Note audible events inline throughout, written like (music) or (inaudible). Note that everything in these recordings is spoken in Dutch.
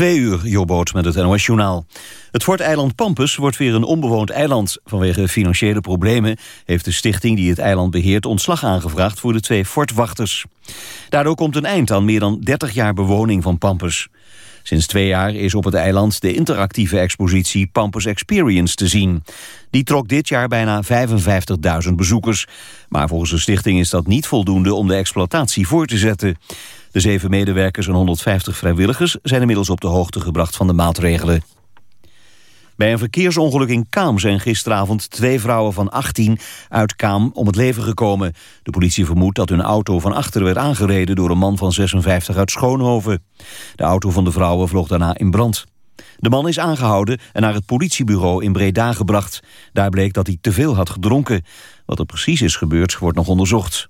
Twee uur, Jobboot met het NOS Journaal. Het Forteiland Pampus wordt weer een onbewoond eiland. Vanwege financiële problemen heeft de stichting die het eiland beheert... ontslag aangevraagd voor de twee fortwachters. Daardoor komt een eind aan meer dan 30 jaar bewoning van Pampus. Sinds twee jaar is op het eiland de interactieve expositie Pampus Experience te zien. Die trok dit jaar bijna 55.000 bezoekers. Maar volgens de stichting is dat niet voldoende om de exploitatie voor te zetten. De zeven medewerkers en 150 vrijwilligers zijn inmiddels op de hoogte gebracht van de maatregelen. Bij een verkeersongeluk in Kaam zijn gisteravond twee vrouwen van 18 uit Kaam om het leven gekomen. De politie vermoedt dat hun auto van achteren werd aangereden door een man van 56 uit Schoonhoven. De auto van de vrouwen vloog daarna in brand. De man is aangehouden en naar het politiebureau in Breda gebracht. Daar bleek dat hij te veel had gedronken. Wat er precies is gebeurd wordt nog onderzocht.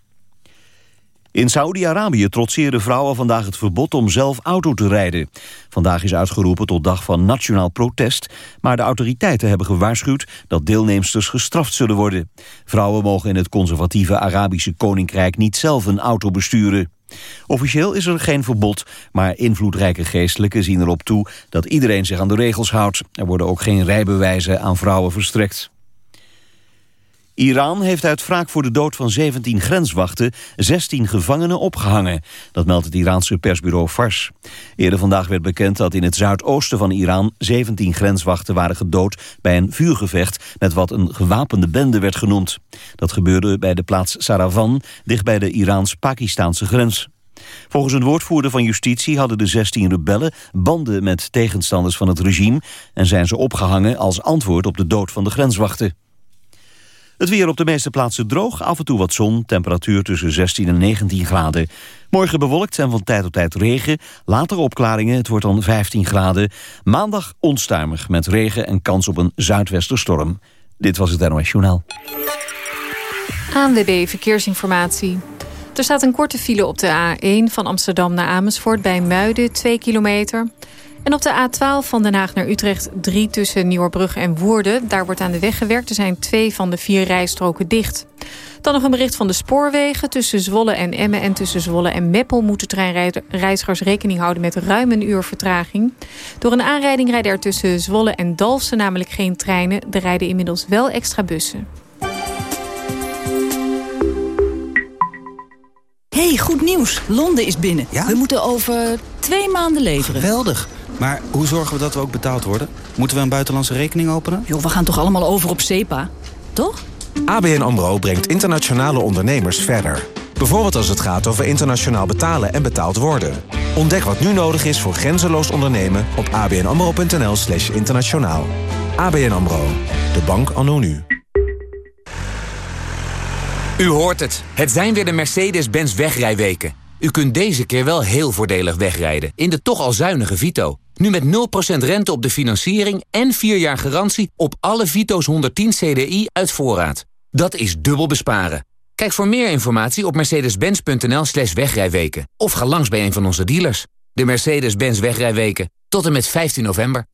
In Saoedi-Arabië trotseren vrouwen vandaag het verbod om zelf auto te rijden. Vandaag is uitgeroepen tot dag van nationaal protest... maar de autoriteiten hebben gewaarschuwd dat deelnemsters gestraft zullen worden. Vrouwen mogen in het conservatieve Arabische Koninkrijk niet zelf een auto besturen. Officieel is er geen verbod, maar invloedrijke geestelijken zien erop toe... dat iedereen zich aan de regels houdt. Er worden ook geen rijbewijzen aan vrouwen verstrekt. Iran heeft uit wraak voor de dood van 17 grenswachten 16 gevangenen opgehangen. Dat meldt het Iraanse persbureau Fars. Eerder vandaag werd bekend dat in het zuidoosten van Iran 17 grenswachten waren gedood bij een vuurgevecht met wat een gewapende bende werd genoemd. Dat gebeurde bij de plaats Saravan, dicht bij de Iraans-Pakistaanse grens. Volgens een woordvoerder van justitie hadden de 16 rebellen banden met tegenstanders van het regime en zijn ze opgehangen als antwoord op de dood van de grenswachten. Het weer op de meeste plaatsen droog, af en toe wat zon, temperatuur tussen 16 en 19 graden. Morgen bewolkt en van tijd tot tijd regen, later opklaringen, het wordt dan 15 graden. Maandag onstuimig met regen en kans op een zuidwesterstorm. Dit was het NOS Journaal. ANWB Verkeersinformatie. Er staat een korte file op de A1 van Amsterdam naar Amersfoort bij Muiden, 2 kilometer... En op de A12 van Den Haag naar Utrecht 3 tussen Nieuwerbrug en Woerden. Daar wordt aan de weg gewerkt. Er zijn twee van de vier rijstroken dicht. Dan nog een bericht van de spoorwegen. Tussen Zwolle en Emmen en tussen Zwolle en Meppel... moeten treinreizigers rekening houden met ruim een uur vertraging. Door een aanrijding rijden er tussen Zwolle en Dalfsen namelijk geen treinen. Er rijden inmiddels wel extra bussen. hey, goed nieuws. Londen is binnen. Ja? We moeten over twee maanden leveren. Geweldig. Maar hoe zorgen we dat we ook betaald worden? Moeten we een buitenlandse rekening openen? Joh, we gaan toch allemaal over op SEPA? Toch? ABN AMRO brengt internationale ondernemers verder. Bijvoorbeeld als het gaat over internationaal betalen en betaald worden. Ontdek wat nu nodig is voor grenzeloos ondernemen op abnamro.nl slash internationaal. ABN AMRO, de bank anno nu. U hoort het. Het zijn weer de Mercedes-Benz wegrijweken. U kunt deze keer wel heel voordelig wegrijden in de toch al zuinige Vito. Nu met 0% rente op de financiering en 4 jaar garantie op alle Vito's 110 CDI uit voorraad. Dat is dubbel besparen. Kijk voor meer informatie op mercedes-benz.nl slash wegrijweken. Of ga langs bij een van onze dealers. De Mercedes-Benz wegrijweken. Tot en met 15 november.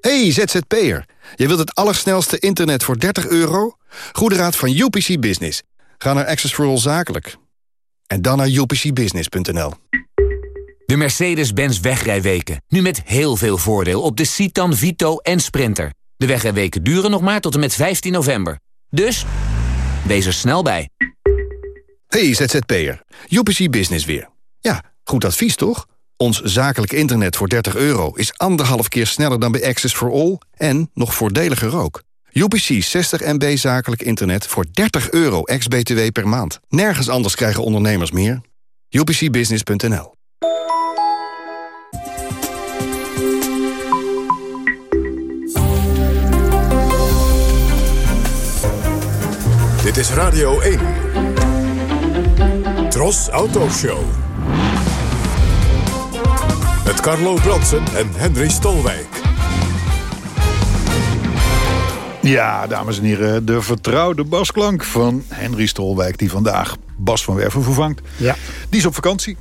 Hey ZZP'er, je wilt het allersnelste internet voor 30 euro? Goede raad van UPC Business. Ga naar Access for All Zakelijk. En dan naar upcbusiness.nl. De Mercedes-Benz wegrijweken. Nu met heel veel voordeel op de Citan, Vito en Sprinter. De wegrijweken duren nog maar tot en met 15 november. Dus, wees er snel bij. Hey ZZP'er, UPC Business weer. Ja, goed advies toch? Ons zakelijk internet voor 30 euro is anderhalf keer sneller dan bij Access for All... en nog voordeliger ook. UPC 60 MB zakelijk internet voor 30 euro ex-BTW per maand. Nergens anders krijgen ondernemers meer. UPCbusiness.nl Dit is Radio 1. Tros Auto Show. Met Carlo Bronsen en Henry Stolwijk. Ja, dames en heren, de vertrouwde basklank van Henry Stolwijk... die vandaag Bas van Werven vervangt. Ja. Die is op vakantie,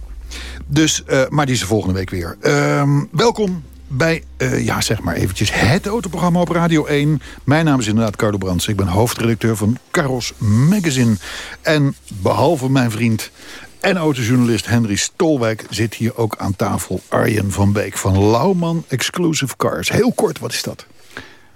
dus, uh, maar die is er volgende week weer. Uh, welkom bij, uh, ja, zeg maar eventjes het autoprogramma op Radio 1. Mijn naam is inderdaad Carlo Brands. Ik ben hoofdredacteur van Carros Magazine. En behalve mijn vriend En autojournalist Henry Stolwijk zit hier ook aan tafel. Arjen van Beek van Lauwman Exclusive Cars. Heel kort, wat is dat?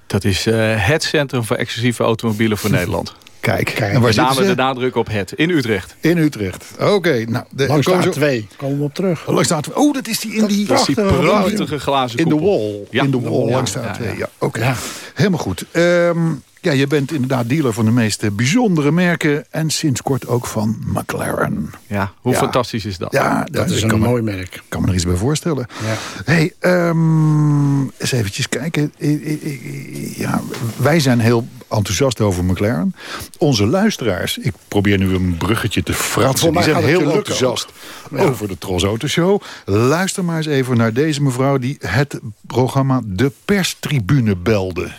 Dat is uh, het centrum voor exclusieve automobielen voor (laughs) Nederland. Kijk, en waar Met name de nadruk op het, in Utrecht. In Utrecht, oké. nou, de, Langs de twee komen we op terug. Langs de A2. Oh, dat is die in die... Dat is die prachtige glazen In de wall. Ja. In de wall, langs de A2. Ja, oké. Helemaal goed. Um, ja, je bent inderdaad dealer van de meest bijzondere merken... en sinds kort ook van McLaren. Ja, hoe fantastisch is dat? Ja, dat, is een mooi merk. Ik kan me er iets bij voorstellen. Ja. hey, um, eens eventjes kijken. Ja, wij zijn heel enthousiast over McLaren. Onze luisteraars, ik probeer nu een bruggetje te fratsen... die zijn heel enthousiast over de Tros Auto Show. Luister maar eens even naar deze mevrouw... die het programma De Perstribune belde.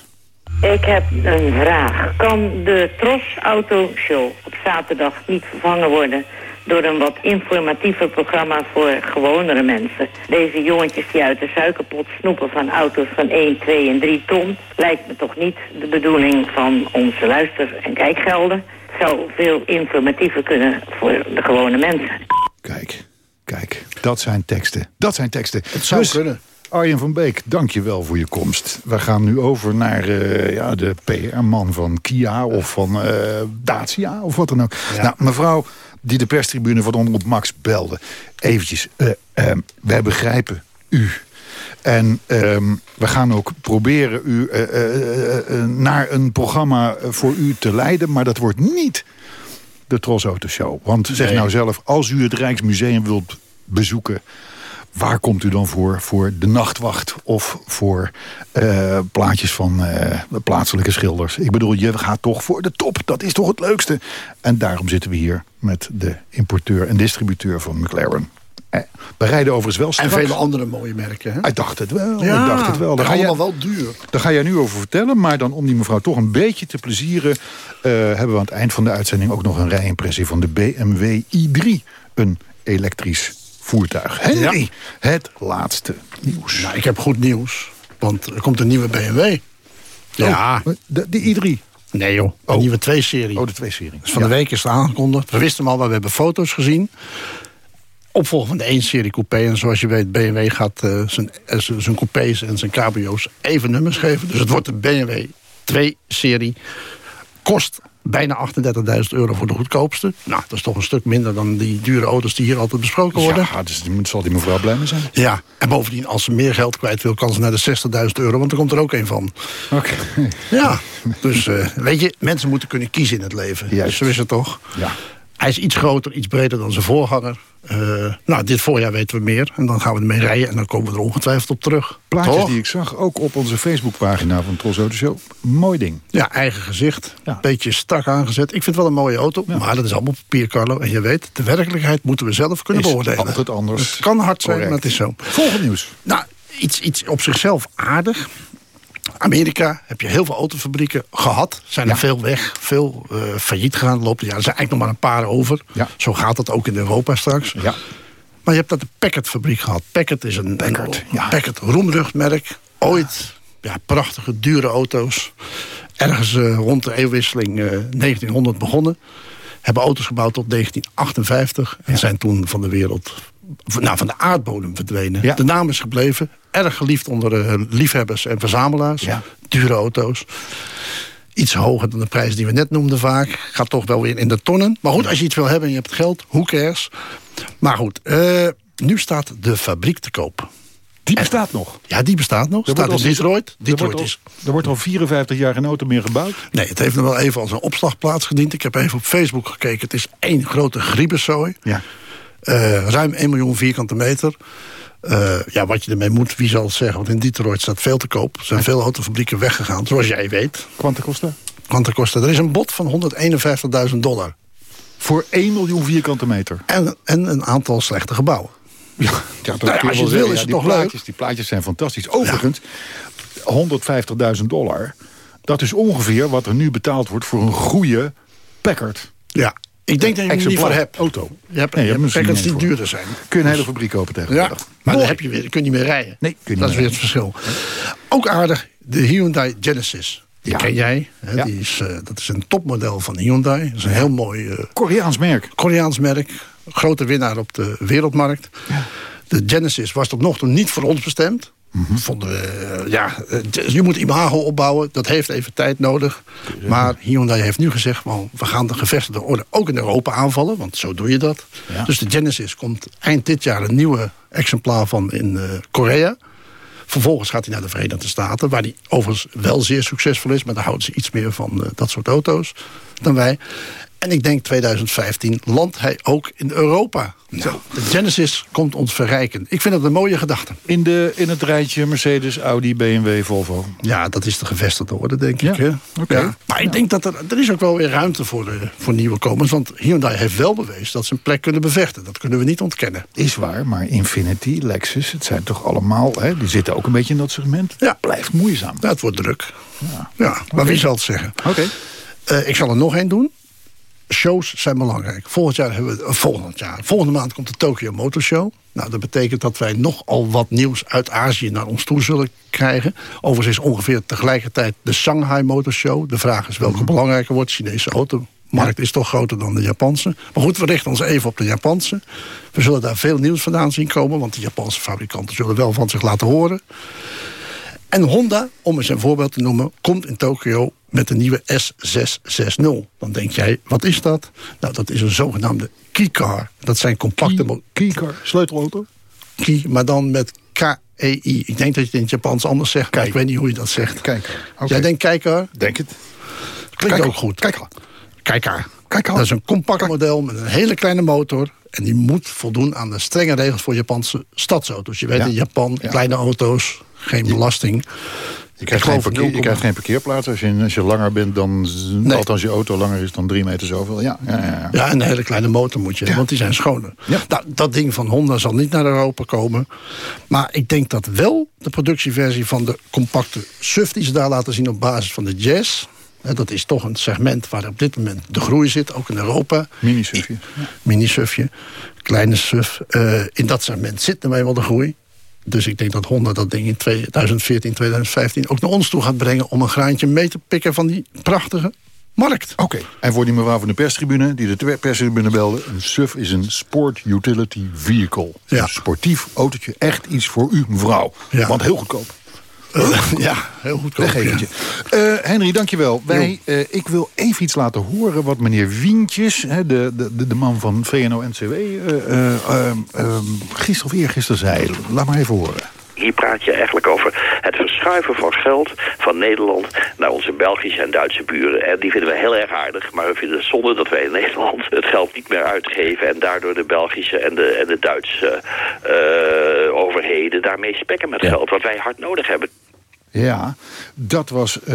Ik heb een vraag. Kan de Tros Auto Show op zaterdag niet vervangen worden door een wat informatiever programma voor gewonere mensen. Deze jongetjes die uit de suikerpot snoepen van auto's van 1, 2 en 3 ton... lijkt me toch niet de bedoeling van onze luister- en kijkgelden. Het zou veel informatiever kunnen voor de gewone mensen. Kijk, kijk, dat zijn teksten. Dat zijn teksten. Het zou dus kunnen. Arjen van Beek, dank je wel voor je komst. We gaan nu over naar uh, ja, de PR-man van Kia of van uh, Dacia of wat dan ook. Nou, mevrouw die de perstribune van Omroep Max belde. Eventjes, uh, wij begrijpen u. En ehm, we gaan ook proberen u naar een programma voor u te leiden. Maar dat wordt niet de Tros Auto Show. Want zeg nou zelf, als u het Rijksmuseum wilt bezoeken waar komt u dan voor? Voor de nachtwacht of voor uh, plaatjes van uh, plaatselijke schilders? Ik bedoel, je gaat toch voor de top. Dat is toch het leukste? En daarom zitten we hier met de importeur en distributeur van McLaren. Eh, we rijden overigens wel straks. En vele andere mooie merken. Hè? Ik dacht het wel. Ja, ik dacht het wel. Daar ga je, wel duur. Daar ga jij nu over vertellen. Maar dan om die mevrouw toch een beetje te plezieren... Uh, hebben we aan het eind van de uitzending ook nog een rijimpressie van de BMW i3. Een elektrisch voertuig. Henry, het laatste nieuws. Nou, ik heb goed nieuws, want er komt een nieuwe BMW. Ja. Oh, de, de i3? Nee joh, een oh. nieuwe 2-serie. Oh, de 2-serie. Dus van de week is het aangekondigd. We wisten hem al, maar we hebben foto's gezien. Opvolger van de 1-serie coupé. En zoals je weet, BMW gaat uh, zijn, uh, zijn coupés en zijn cabrio's even nummers geven. Dus het wordt de BMW 2-serie. Kost bijna 38.000 euro voor de goedkoopste. Nou, dat is toch een stuk minder dan die dure auto's die hier altijd besproken worden. Ja, dus zal die mevrouw blij mee zijn. Ja, en bovendien, als ze meer geld kwijt wil, kan ze naar de 60.000 euro, want er komt er ook een van. Oké. Ja, dus uh, weet je, mensen moeten kunnen kiezen in het leven. Juist. Dus zo is het toch? Ja. Hij is iets groter, iets breder dan zijn voorganger. Uh, nou, dit voorjaar weten we meer. En dan gaan we ermee rijden en dan komen we er ongetwijfeld op terug. Plaatjes die ik zag, ook op onze Facebookpagina van Tros Auto Show. Mooi ding. Ja, eigen gezicht. Ja. Beetje strak aangezet. Ik vind het wel een mooie auto, maar dat is allemaal papier, Carlo. En je weet, de werkelijkheid moeten we zelf kunnen is beoordelen. altijd anders. Het kan hard zijn, maar het is zo. Volgende nieuws. Nou, iets, iets op zichzelf aardig. Amerika heb je heel veel autofabrieken gehad. Zijn er veel weg, veel uh, failliet gegaan. Lopen. Ja, er zijn eigenlijk nog maar een paar over. Ja. Zo gaat het ook in Europa straks. Ja. Maar je hebt dat de Packard-fabriek gehad. Packard is een, Packard, een, ja. Packard roemruchtmerk. Ooit ja, prachtige, dure auto's. Ergens uh, rond de eeuwwisseling uh, 1900 begonnen. Hebben auto's gebouwd tot 1958. En zijn toen van de wereld nou, van de aardbodem verdwenen. De naam is gebleven. Erg geliefd onder uh, liefhebbers en verzamelaars. Ja. Dure auto's. Iets hoger dan de prijs die we net noemden vaak. Gaat toch wel weer in de tonnen. Maar goed, als je iets wil hebben en je hebt geld, who cares. Maar goed, uh, nu staat de fabriek te koop. Die bestaat nog? Ja, die bestaat nog. Er staat in Detroit. Detroit er, wordt is. Al, er wordt al 54 jaar geen auto meer gebouwd? Nee, het heeft nog wel even als een opslagplaats gediend. Ik heb even op Facebook gekeken. Het is één grote griebenzooi. Ja. Uh, ruim 1 miljoen vierkante meter. Uh, ja, wat je ermee moet, wie zal het zeggen? Want in Detroit staat veel te koop. Er zijn veel autofabrieken weggegaan, zoals jij weet. Quanta Costa? Quanta Costa. Er is een bod van 151.000 dollar. Voor 1 miljoen vierkante meter? En, en een aantal slechte gebouwen. Ja, ja, nou ja als je het wil is het toch plaatjes, leuk. Die plaatjes zijn fantastisch. Overigens, 150.000 dollar... dat is ongeveer wat er nu betaald wordt voor een goede Packard. Ja, ik denk dat je er niet voor hebt. Auto. Je hebt, nee, je hebt Packards die duurder zijn. Kun je een hele fabriek kopen tegenwoordig. Ja, maar dan heb je weer, kun je niet meer rijden. Nee, kun je dat is weer het verschil. Ook aardig, de Hyundai Genesis. Die ja. ken jij. Hè? Die is, uh, dat is een topmodel van Hyundai. Dat is een heel mooi... Uh, Koreaans merk. Koreaans merk. grote winnaar op de wereldmarkt. De Genesis was tot nog toe niet voor ons bestemd. Vonden we, eh, ja, je moet imago opbouwen, dat heeft even tijd nodig. Maar Hyundai heeft nu gezegd, well, we gaan de gevestigde orde ook in Europa aanvallen. Want zo doe je dat. Ja. Dus de Genesis komt eind dit jaar een nieuwe exemplaar van in eh, Korea. Vervolgens gaat hij naar de Verenigde Staten, waar hij overigens wel zeer succesvol is. Maar daar houden ze iets meer van eh, dat soort auto's dan wij. En ik denk 2015 landt hij ook in Europa. Nou, de Genesis komt ons verrijken. Ik vind dat een mooie gedachte. In, de, in het rijtje Mercedes, Audi, BMW, Volvo. Ja, dat is de gevestigde orde, denk ik. hè? oké. Ja. Maar ik denk dat er, er is ook wel weer ruimte voor, de, voor nieuwe komers. Want Hyundai heeft wel bewezen dat ze een plek kunnen bevechten. Dat kunnen we niet ontkennen. Is waar, maar Infinity, Lexus, het zijn toch allemaal... Hè, die zitten ook een beetje in dat segment. Ja. Blijft moeizaam. Ja, het wordt druk. Ja, maar wie zal het zeggen? Oké. Eh, ik zal er nog één doen. Shows zijn belangrijk. Volgend jaar hebben we, eh, volgend jaar, volgende maand komt de Tokyo Motor Show. Nou, dat betekent dat wij nogal wat nieuws uit Azië naar ons toe zullen krijgen. Overigens is ongeveer tegelijkertijd de Shanghai Motor Show. De vraag is welke belangrijker wordt. De Chinese automarkt is toch groter dan de Japanse. Maar goed, we richten ons even op de Japanse. We zullen daar veel nieuws vandaan zien komen. Want de Japanse fabrikanten zullen wel van zich laten horen. En Honda, om eens een voorbeeld te noemen, komt in Tokio met de nieuwe S660. Dan denk jij, wat is dat? Nou, dat is een zogenaamde keycar. Dat zijn compacte... mo- Keycar, sleutelauto? Key, maar dan met K-E-I. Ik denk dat je het in het Japans anders zegt, maar ik weet niet hoe je dat zegt. Kijk. Jij denkt kijker? Denk het. Klinkt Kijk, ook goed. Kijk, Kijker. Kijk, Dat is een compact model met een hele kleine motor. En die moet voldoen aan de strenge regels voor Japanse stadsauto's. Je weet Ja. in Japan, Ja. kleine auto's, geen belasting. Je krijgt, geen parkeer, je 0,8. krijgt geen parkeerplaats als je, als je langer bent dan... z- Althans, je auto langer is dan drie meter zoveel. Ja, ja, ja. ja. En een hele kleine motor moet je hebben, want die zijn schoner. Ja. Nou, dat ding van Honda zal niet naar Europa komen. Maar ik denk dat wel de productieversie van de compacte SUV... die ze daar laten zien op basis van de Jazz... dat is toch een segment waar op dit moment de groei zit, ook in Europa. Mini-sufje. Mini-SUVje, kleine SUV. Eh, in dat segment zit er wel de groei. Dus ik denk dat Honda dat ding in 2014, 2015 ook naar ons toe gaat brengen... om een graantje mee te pikken van die prachtige markt. Oké. En voor die mevrouw van de perstribune, die de perstribune belde... een SUV is een Sport Utility Vehicle. Ja. Een sportief autootje, echt iets voor u, mevrouw. Ja. Want heel goedkoop. Ja, heel goed. Weggevertje. Eh Henry, dankjewel. Wij, eh, ik wil even iets laten horen wat meneer Wientjes... Hè, de, de, de- man van VNO-NCW... eh eh, eh, eh, gisteren of eergisteren zei. Laat maar even horen. Hier praat je eigenlijk over het verschuiven van geld van Nederland naar onze Belgische en Duitse buren. En die vinden we heel erg aardig, maar we vinden het zonde dat wij in Nederland (laughs) het geld niet meer uitgeven en daardoor de Belgische en de, en de Duitse eh, overheden daarmee spekken met geld wat wij hard nodig hebben. Ja, dat was eh,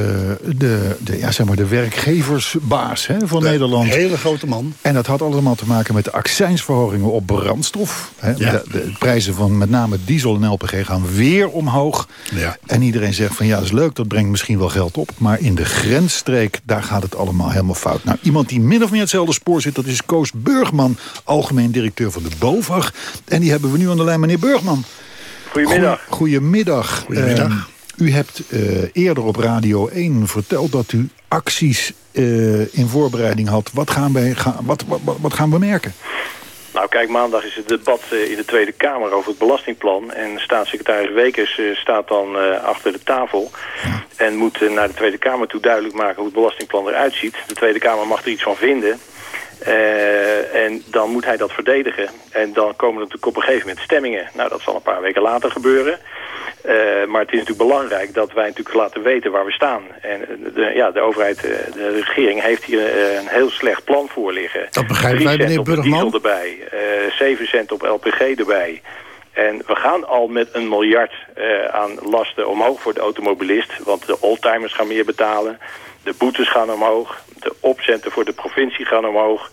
de, de, ja, zeg maar de werkgeversbaas hè, van Nederland. Een hele grote man. En dat had allemaal te maken met de accijnsverhogingen op brandstof. Hè. Ja. De, de prijzen van met name diesel en LPG gaan weer omhoog. Ja. En iedereen zegt van ja, dat is leuk, dat brengt misschien wel geld op. Maar in de grensstreek, daar gaat het allemaal helemaal fout. Nou, iemand die min of meer hetzelfde spoor zit, dat is Koos Burgman, algemeen directeur van de BOVAG. En die hebben we nu aan de lijn, meneer Burgman. Goedemiddag. Goe- Goedemiddag. Goedemiddag. Ehm, u hebt eh, eerder op Radio 1 verteld dat u acties eh, in voorbereiding had. Wat gaan, wij, wat, wat, wat- gaan we merken? Nou kijk, maandag is het debat eh, in de Tweede Kamer over het belastingplan. En staatssecretaris Wekers staat dan achter de tafel. En moet naar de Tweede Kamer toe duidelijk maken hoe het belastingplan eruit ziet. De Tweede Kamer mag er iets van vinden. Eh, en dan moet hij dat verdedigen. En dan komen er natuurlijk op een gegeven moment stemmingen. Nou, dat zal een paar weken later gebeuren. Eh, maar het is natuurlijk belangrijk dat wij natuurlijk laten weten waar we staan. En de, ja, de overheid, eh, de regering heeft hier een heel slecht plan voor liggen. Dat begrijpen 3 wij, cent meneer Burgman. diesel erbij, eh 7 cent op LPG erbij. En we gaan al met een miljard aan lasten omhoog voor de automobilist. Want de oldtimers gaan meer betalen. De boetes gaan omhoog. De opcenten voor de provincie gaan omhoog.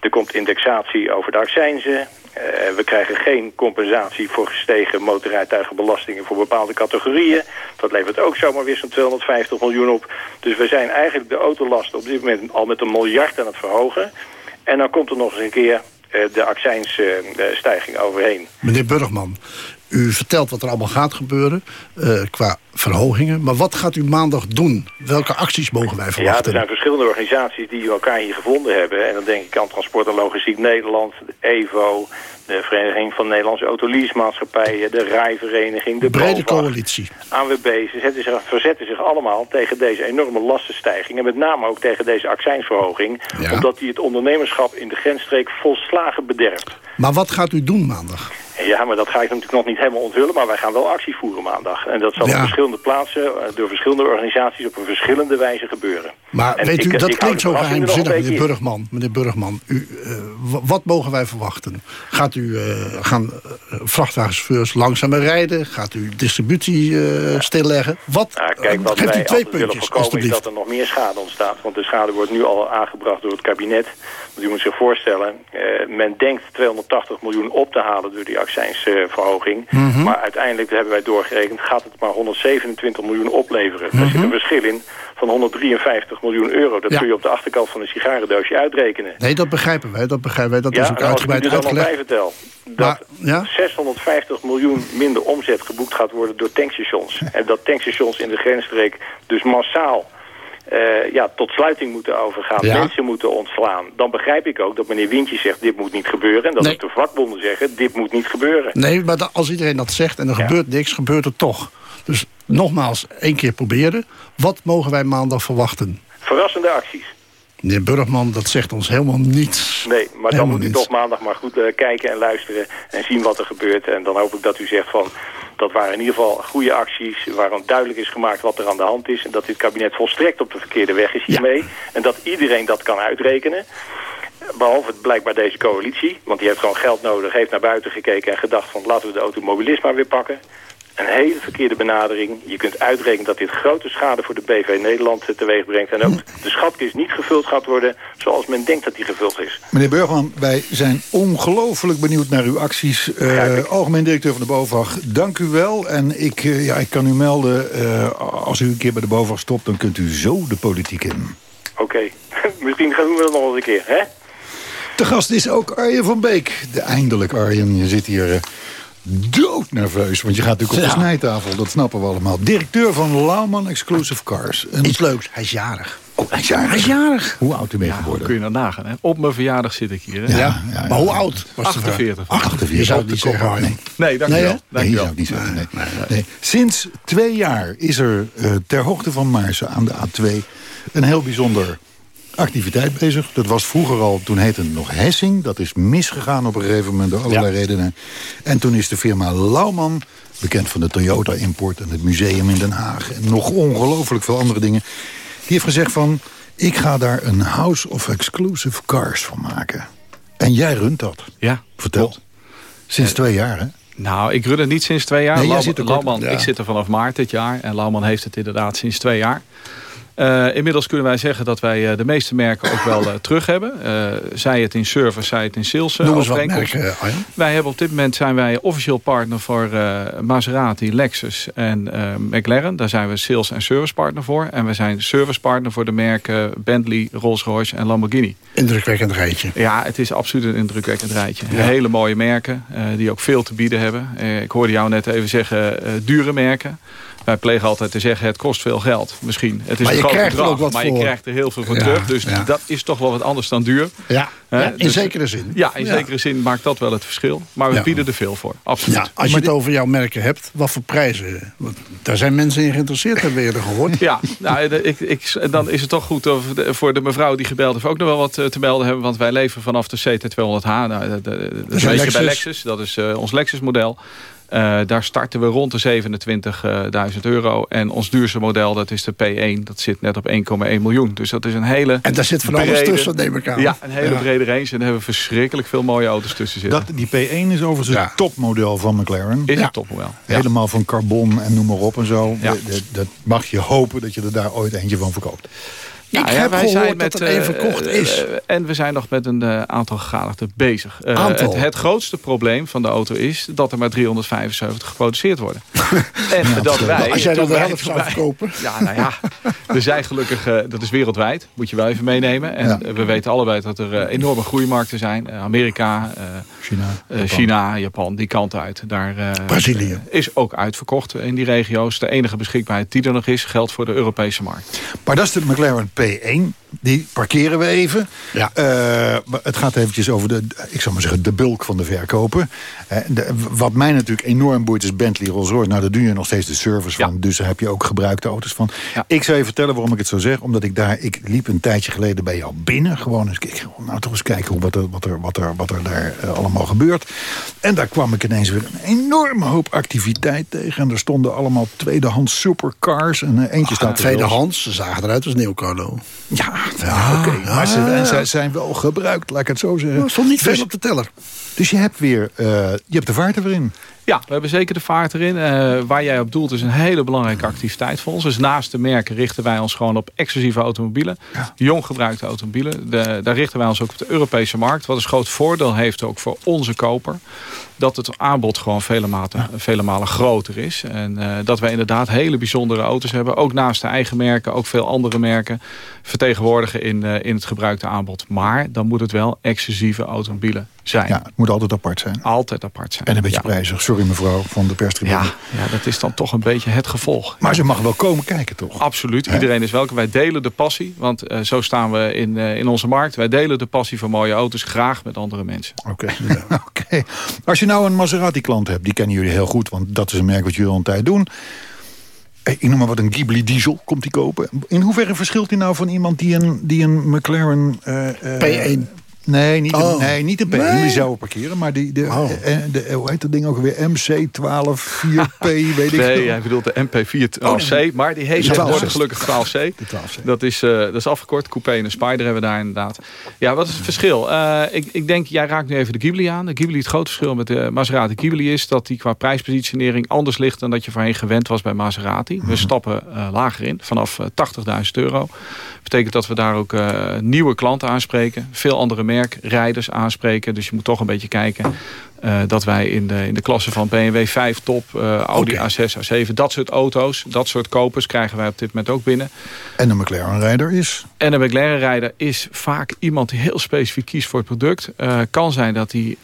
Er komt indexatie over de accijnzen. Eh, we krijgen geen compensatie voor gestegen motorrijtuigenbelastingen voor bepaalde categorieën. Dat levert ook zomaar weer zo'n 250 miljoen op. Dus we zijn eigenlijk de autolasten op dit moment al met een miljard aan het verhogen. En dan komt er nog eens een keer eh, de accijnsstijging overheen. Meneer Burgman, u vertelt wat er allemaal gaat gebeuren eh, qua verhogingen. Maar wat gaat u maandag doen? Welke acties mogen wij Ja, er verwachten? zijn verschillende organisaties die elkaar hier gevonden hebben. En dan denk ik aan Transport en Logistiek Nederland, de Evo, de Vereniging van Nederlandse Autoleasemaatschappijen, de Rijvereniging, de Brede BOVAG, coalitie. ANWB. Ze zetten zich, verzetten zich allemaal tegen deze enorme lastenstijging. En met name ook tegen deze accijnsverhoging. Ja. Omdat die het ondernemerschap in de grensstreek volslagen bederft. Maar wat gaat u doen maandag? Ja, maar dat ga ik natuurlijk nog niet helemaal onthullen. Maar wij gaan wel actie voeren maandag. En dat zal Ja. op verschillende plaatsen, eh, door verschillende organisaties... op een verschillende wijze gebeuren. Maar En weet ik- u, dat klinkt zo geheimzinnig, meneer. Burgman. Meneer Burgman, u, eh, wat mogen wij verwachten? Gaat u eh, gaan uh, vrachtwagenchauffeurs langzamer rijden? Gaat u distributie eh, stilleggen? Wat? Nou, kijk, wat geeft wij u twee puntjes, voorkomen is dat er nog meer schade ontstaat. Want de schade wordt nu al aangebracht door het kabinet. Want u moet zich voorstellen, eh, men denkt 280 miljoen op te halen door die accijnsverhoging. Mhm. Maar uiteindelijk, hebben wij doorgerekend, gaat het maar 127 miljoen opleveren. Daar zit Mhm. een verschil in van 153 miljoen euro. Dat Ja. kun je op de achterkant van een sigarendoosje uitrekenen. Nee, dat begrijpen wij. Dat begrijpen wij. Dat ja, is ook en als ik u uitgebreid er dat 650 miljoen minder omzet geboekt gaat worden door tankstations. en dat tankstations in de grensstreek dus massaal eh, ja, tot sluiting moeten overgaan. Ja. Mensen moeten ontslaan. Dan begrijp ik ook dat meneer Wintje zegt dit moet niet gebeuren. En dat Nee. ook de vakbonden zeggen dit moet niet gebeuren. Nee, maar als iedereen dat zegt en er gebeurt niks, gebeurt het toch. Dus nogmaals, één keer proberen. Wat mogen wij maandag verwachten? Verrassende acties. Meneer Burgman, dat zegt ons helemaal niets. Nee, maar dan moet u niets. toch maandag maar goed eh, kijken en luisteren en zien wat er gebeurt. En dan hoop ik dat u zegt van, dat waren in ieder geval goede acties... waarom duidelijk is gemaakt wat er aan de hand is... en dat dit kabinet volstrekt op de verkeerde weg is hiermee. En dat iedereen dat kan uitrekenen. Behalve het blijkbaar deze coalitie, want die heeft gewoon geld nodig... heeft naar buiten gekeken en gedacht van laten we de automobilist maar weer pakken. Een hele verkeerde benadering. Je kunt uitrekenen dat dit grote schade voor de BV Nederland eh, teweeg brengt. En ook de schatkist niet gevuld gaat worden zoals men denkt dat die gevuld is. Meneer Burgman, wij zijn ongelooflijk benieuwd naar uw acties. Eh, algemeen directeur van de BOVAG, dank u wel. En ik, eh, ja, ik kan u melden, als u een keer bij de BOVAG stopt... dan kunt u zo de politiek in. Oké, (laughs) misschien gaan we dat nog eens een keer, hè? De gast is ook Arjen van Beek. De eindelijk, Arjen. Je zit hier doodnerveus, want je gaat natuurlijk op de Ja. snijtafel. Dat snappen we allemaal. Directeur van Lauman Exclusive Cars. Een... Iets leuks, hij is jarig. Oh, hij is jarig. Hij is jarig. Hoe oud u bent Hoe geworden? kun je nou nagaan? Hè? Op mijn verjaardag zit ik hier. Hè? Ja, maar hoe oud was de vraag? 48. 48. Je zou het niet zeggen. Nee. Nee, dankjewel. Nee, hè? Nee, dankjewel. zou niet zeggen. Nee. Nee. Sinds twee jaar is er eh, ter hoogte van Maarsen aan de A2 een heel bijzonder activiteit bezig. Dat was vroeger al, toen heette het nog Hessing. Dat is misgegaan op een gegeven moment door allerlei redenen. En toen is de firma Lauman, bekend van de Toyota-import... en het museum in Den Haag en nog ongelooflijk veel andere dingen... die heeft gezegd van, ik ga daar een House of Exclusive Cars van maken. En jij runt dat. Ja, Vertel. Sinds twee jaar, hè? Nou, ik run het niet sinds twee jaar. Nee, Lauwman- zit er Lauwman, ja. Ik zit er vanaf maart dit jaar. En Lauwman heeft het inderdaad sinds twee jaar. Eh, inmiddels kunnen wij zeggen dat wij eh, de meeste merken ook wel eh, terug hebben. Zij het in service, zij het in sales Noem eens wat merken, Arjen. Wij hebben op dit moment zijn wij officieel partner voor Maserati, Lexus en McLaren. Daar zijn we sales en service partner voor. En we zijn service partner voor de merken Bentley, Rolls-Royce en Lamborghini. Indrukwekkend rijtje. Ja, het is absoluut een indrukwekkend rijtje. Ja. Hele mooie merken die ook veel te bieden hebben. Ik hoorde jou net even zeggen, dure merken. Wij plegen altijd te zeggen, het kost veel geld. Misschien. Het is Maar een je groot krijgt er ook wat maar voor. je krijgt er heel veel voor Ja, terug. Dus ja. dat is toch wel wat anders dan duur. Ja, in Dus- zekere zin. Ja, in Ja. zekere zin maakt dat wel het verschil. Maar we Ja. bieden er veel voor. Absoluut. Ja, als je het over jouw merken hebt, wat voor prijzen? Want daar zijn mensen in geïnteresseerd, hebben we eerder gehoord. Ja, nou, ik, ik, dan is het toch goed of voor de mevrouw die gebeld heeft ook nog wel wat eh, te melden hebben. Want wij leveren vanaf de CT200H. Nou, dat weet je bij Lexus. Dat is eh, ons Lexus Eh, daar starten we rond de 27.000 euro. En ons duurste model, dat is de P1. Dat zit net op 1,1 miljoen. Dus dat is een hele En daar zit van alles tussen, neem ik aan. Ja, een hele Ja. brede range. En daar hebben we verschrikkelijk veel mooie auto's tussen zitten. Dat, die P1 is overigens het topmodel van McLaren. is een topmodel. Ja. Helemaal van carbon en noem maar op en zo. Ja. Dat, dat mag je hopen dat je er daar ooit eentje van verkoopt. Ik ja, heb wij gehoord zijn dat met, er één eh, verkocht eh, is. eh, en we zijn nog met een aantal gegadigden bezig. Aantal? Het, het grootste probleem van de auto is dat er maar 375 geproduceerd worden. (laughs) En dat wij... Als jij dan de helft zou verkopen. Ja, nou ja. Er zijn gelukkig, dat is wereldwijd, moet je wel even meenemen. En Ja. we weten allebei dat er enorme groeimarkten zijn. Amerika, China, Japan. China, Japan, die kant uit. Daar Brazilië. is ook uitverkocht in die regio's. De enige beschikbaarheid die er nog is, geldt voor de Europese markt. Maar dat is de McLaren P1. Die parkeren we even. Ja. Eh, maar het gaat eventjes over de, ik zou maar zeggen, de bulk van de verkoper. Eh, de- wat mij natuurlijk enorm boeit is Bentley Rolls Royce. Nou, daar doe je nog steeds de service van. Dus daar heb je ook gebruikte auto's van. Ik zou je vertellen waarom ik het zo zeg. Omdat ik daar, ik liep een tijdje geleden bij jou binnen. Gewoon eens, ik, nou toch eens kijken hoe, wat, er, wat, er, wat, er, wat er daar eh, allemaal gebeurt. En daar kwam ik ineens weer een enorme hoop activiteit tegen. En er stonden allemaal tweedehands supercars. En eentje staat er zelfs- Tweedehands, ze zagen eruit als nieuw, Carlo. Ja, ja oké. maar ze, en zij zijn wel gebruikt, laat ik het zo zeggen. Er stond niet Dus- veel op de teller. Dus je hebt weer, eh, je hebt de vaart er weer in. Ja, we hebben zeker de vaart erin. Eh, waar jij op doelt is een hele belangrijke activiteit voor ons. Dus naast de merken richten wij ons gewoon op exclusieve automobielen. Jong gebruikte automobielen. De, daar richten wij ons ook op de Europese markt. Wat een groot voordeel heeft ook voor onze koper. Dat het aanbod gewoon vele, maten, vele malen groter is. En eh, dat wij inderdaad hele bijzondere auto's hebben. Ook naast de eigen merken, ook veel andere merken. Vertegenwoordigen in, eh, in het gebruikte aanbod. Maar dan moet het wel exclusieve automobielen zijn. Ja, het moet altijd apart zijn. Altijd apart zijn. En een beetje Ja. prijzig. Sorry mevrouw van de perstribune. Ja, ja, dat is dan toch een beetje het gevolg. Maar ze mag wel komen kijken, toch? Absoluut. Iedereen is welkom. Wij delen de passie. Want eh, zo staan we in, eh, in onze markt. Wij delen de passie voor mooie auto's graag met andere mensen. Oké. (laughs) Oké. Als je nou een Maserati-klant hebt, die kennen jullie heel goed, want dat is een merk wat jullie al een tijd doen. Ik noem maar wat een Ghibli diesel, komt die kopen. In hoeverre verschilt hij nou van iemand die een, die een McLaren... eh, eh, P1. Nee, niet, een, Oh. nee, niet de P1, Nee. die zouden parkeren. Maar die, de, Oh. eh, de, hoe heet dat ding ook weer? MC124P, (laughs) weet ik Nee, veel. hij bedoelt de MP412C. maar die heet De tegenwoordig 12C. gelukkig 12C. De 12C. Dat is, eh, dat is afgekort. Coupé en een Spider hebben we daar inderdaad. Ja, wat is het verschil? Eh, ik, ik denk, jij raakt nu even de Ghibli aan. De Ghibli, het grote verschil met de Maserati Ghibli is... dat die qua prijspositionering anders ligt... dan dat je voorheen gewend was bij Maserati. We stappen eh, lager in, vanaf eh, 80.000 euro. Betekent dat we daar ook eh, nieuwe klanten aanspreken. Veel andere merkrijders aanspreken. Dus je moet toch een beetje kijken... eh, dat wij in de, in de klasse van BMW 5 top, eh, Audi A6, A7... dat soort auto's, dat soort kopers krijgen wij op dit moment ook binnen. En de McLaren-rijder is... En een McLaren-rijder is vaak iemand die heel specifiek kiest voor het product. Eh, kan zijn dat hij...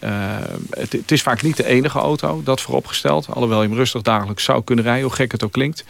het, het is vaak niet de enige auto, dat vooropgesteld. Alhoewel je hem rustig dagelijks zou kunnen rijden, hoe gek het ook klinkt.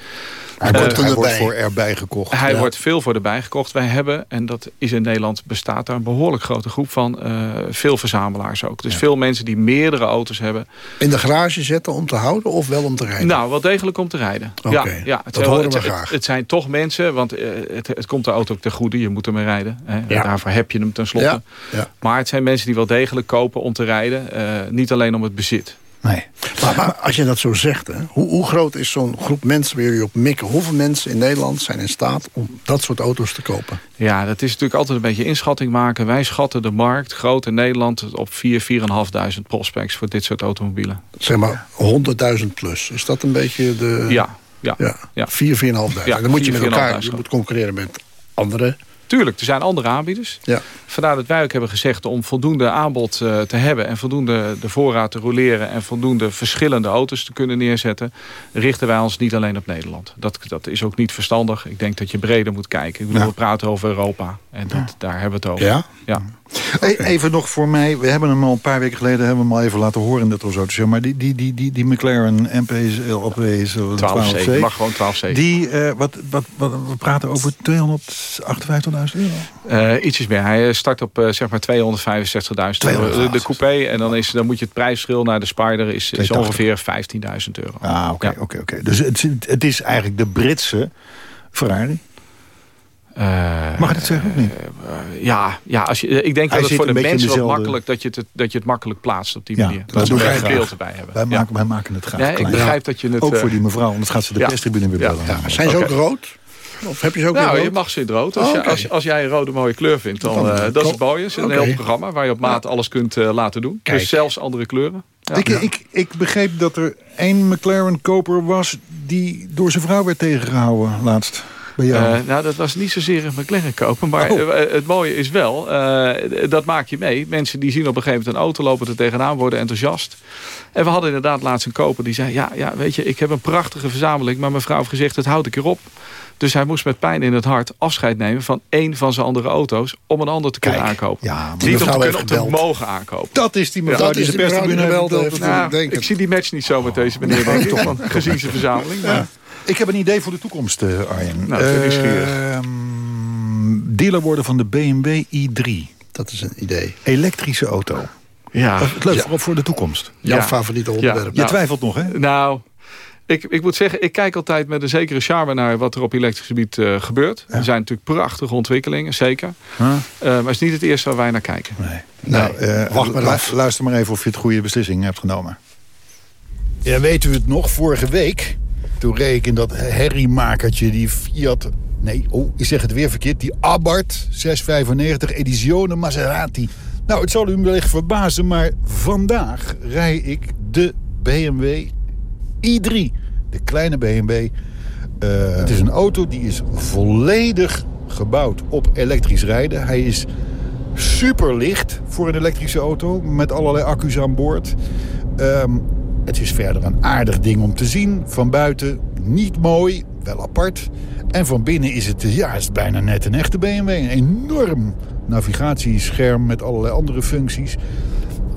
Hij wordt, Eh, hij wordt voor erbij gekocht. Hij Ja. wordt veel voor erbij gekocht. Wij hebben, en dat is in Nederland, bestaat daar een behoorlijk grote groep van. eh, veel verzamelaars ook. Dus veel mensen die meerdere auto's hebben. In de garage zetten om te houden of wel om te rijden? Nou, wel degelijk om te rijden. Oké, ja, ja, het, dat horen we het- graag. het zijn toch mensen, want eh, het, het komt de auto ook ten goede. Je moet ermee rijden. Hè. Ja. Daarvoor heb je hem tenslotte. Ja, ja. Maar het zijn mensen die wel degelijk kopen om te rijden. niet alleen om het bezit. Nee. Maar, maar als je dat zo zegt, hè, hoe, hoe groot is zo'n groep mensen waar jullie op mikken? Hoeveel mensen in Nederland zijn in staat om dat soort auto's te kopen? Ja, dat is natuurlijk altijd een beetje inschatting maken. Wij schatten de markt groot in Nederland op 4, 4.500 prospects voor dit soort automobielen. Zeg maar 100.000 plus. Is dat een beetje de... Ja, ja. ja. ja. 4.000, 4.500. Ja, dan moet je met 4.500. elkaar je moet concurreren met andere. Tuurlijk, er zijn andere aanbieders. Ja. Vandaar dat wij ook hebben gezegd om voldoende aanbod eh, te hebben... en voldoende de voorraad te roleren... en voldoende verschillende auto's te kunnen neerzetten... richten wij ons niet alleen op Nederland. Dat, dat is ook niet verstandig. Ik denk dat je breder moet kijken. Ik bedoel, Ja. we praten over Europa. En dat, daar hebben we het over. Ja? ja. Even nog voor mij, we hebben hem al een paar weken geleden hebben we hem al even laten horen in de Trosauto Maar die, die, die, die, die McLaren MP's, LP's, 12C, 12C, mag gewoon 12C. Die, eh, wat, wat, wat, we praten over 258.000 euro. Eh, ietsjes meer. Hij start op eh, zeg maar 265.000 euro. De, coupé. En dan, is, dan moet je het prijsverschil naar de Spider is, is 280. ongeveer 15.000 euro. Ah, oké, oké, oké. Dus het, het is eigenlijk de Britse Ferrari. Mag ik het zeggen of niet? Eh, ja, ja als je, ik denk Hij dat het voor de mensen wat dezelfde- makkelijk dat je, het, dat je het makkelijk plaatst op die Ja, manier. dat Dat we doen wij een graag. beeld erbij hebben. Wij, Ja. maken, wij maken het graag Ja, ik begrijp dat je het, Ook eh, voor die mevrouw, anders gaat ze de ja. perstribune weer Ja. bellen. Ja. Zijn ze ook rood? Of heb je ze ook Nou, je mag ze in het rood. Als, Oh, je- als, als jij een rode mooie kleur vindt, dan eh, dat is het mooie. Het is een heel programma waar je op maat alles kunt eh, laten doen. Kijk. Dus zelfs andere kleuren. Ja. Ik, ik, ik begreep dat er één McLaren-koper was... die door zijn vrouw werd tegengehouden laatst. Bij jou? Uh, nou, dat was niet zozeer een McLaren kopen. Maar Oh. uh, het mooie is wel, uh, dat maak je mee. Mensen die zien op een gegeven moment een auto lopen er tegenaan, worden enthousiast. En we hadden inderdaad laatst een koper die zei... ja, ja weet je, ik heb een prachtige verzameling... maar mijn vrouw heeft gezegd, het houd ik erop. Dus hij moest met pijn in het hart afscheid nemen... van één van zijn andere auto's om een ander te kunnen Kijk, aankopen. ja, Niet om te mevrouw kunnen, heeft om te gebeld. mogen aankopen. Dat is die mevrouw Ja, die de perstribune gebeld heeft. heeft. Nou, ik zie die match niet zo met deze meneer, denk ik, gezien zijn verzameling. Maar, Ik heb een idee voor de toekomst, eh, Arjen. Nou. Ehm, dealer worden van de BMW i3. Dat is een idee. Elektrische auto. ja. Dat is leuk Ja. voor, voor de toekomst. Jouw Ja. favoriete Ja. onderwerp. Je Nou, twijfelt nog, hè? Nou, ik, ik moet zeggen, ik kijk altijd met een zekere charme naar wat er op elektrisch gebied eh, gebeurt. Er zijn natuurlijk prachtige ontwikkelingen, zeker. Huh? Eh, maar het is niet het eerste waar wij naar kijken. Nee. Nee, nou, eh, wacht maar af. Luister maar even of je het goede beslissing hebt genomen. Ja, weet u het nog? Vorige week, toen ik in dat die Fiat... Nee, oh, ik zeg het weer verkeerd. Die Abarth 695 Edizione Maserati. Nou, het zal u wellicht verbazen, maar vandaag rij ik de BMW i3. De kleine BMW. Eh, het is een auto die is volledig gebouwd op elektrisch rijden. Hij is super licht voor een elektrische auto met allerlei accu's aan boord. Ehm, het is verder een aardig ding om te zien. Van buiten niet mooi, wel apart. En van binnen is het, ja, bijna net een echte BMW. Een enorm navigatiescherm met allerlei andere functies.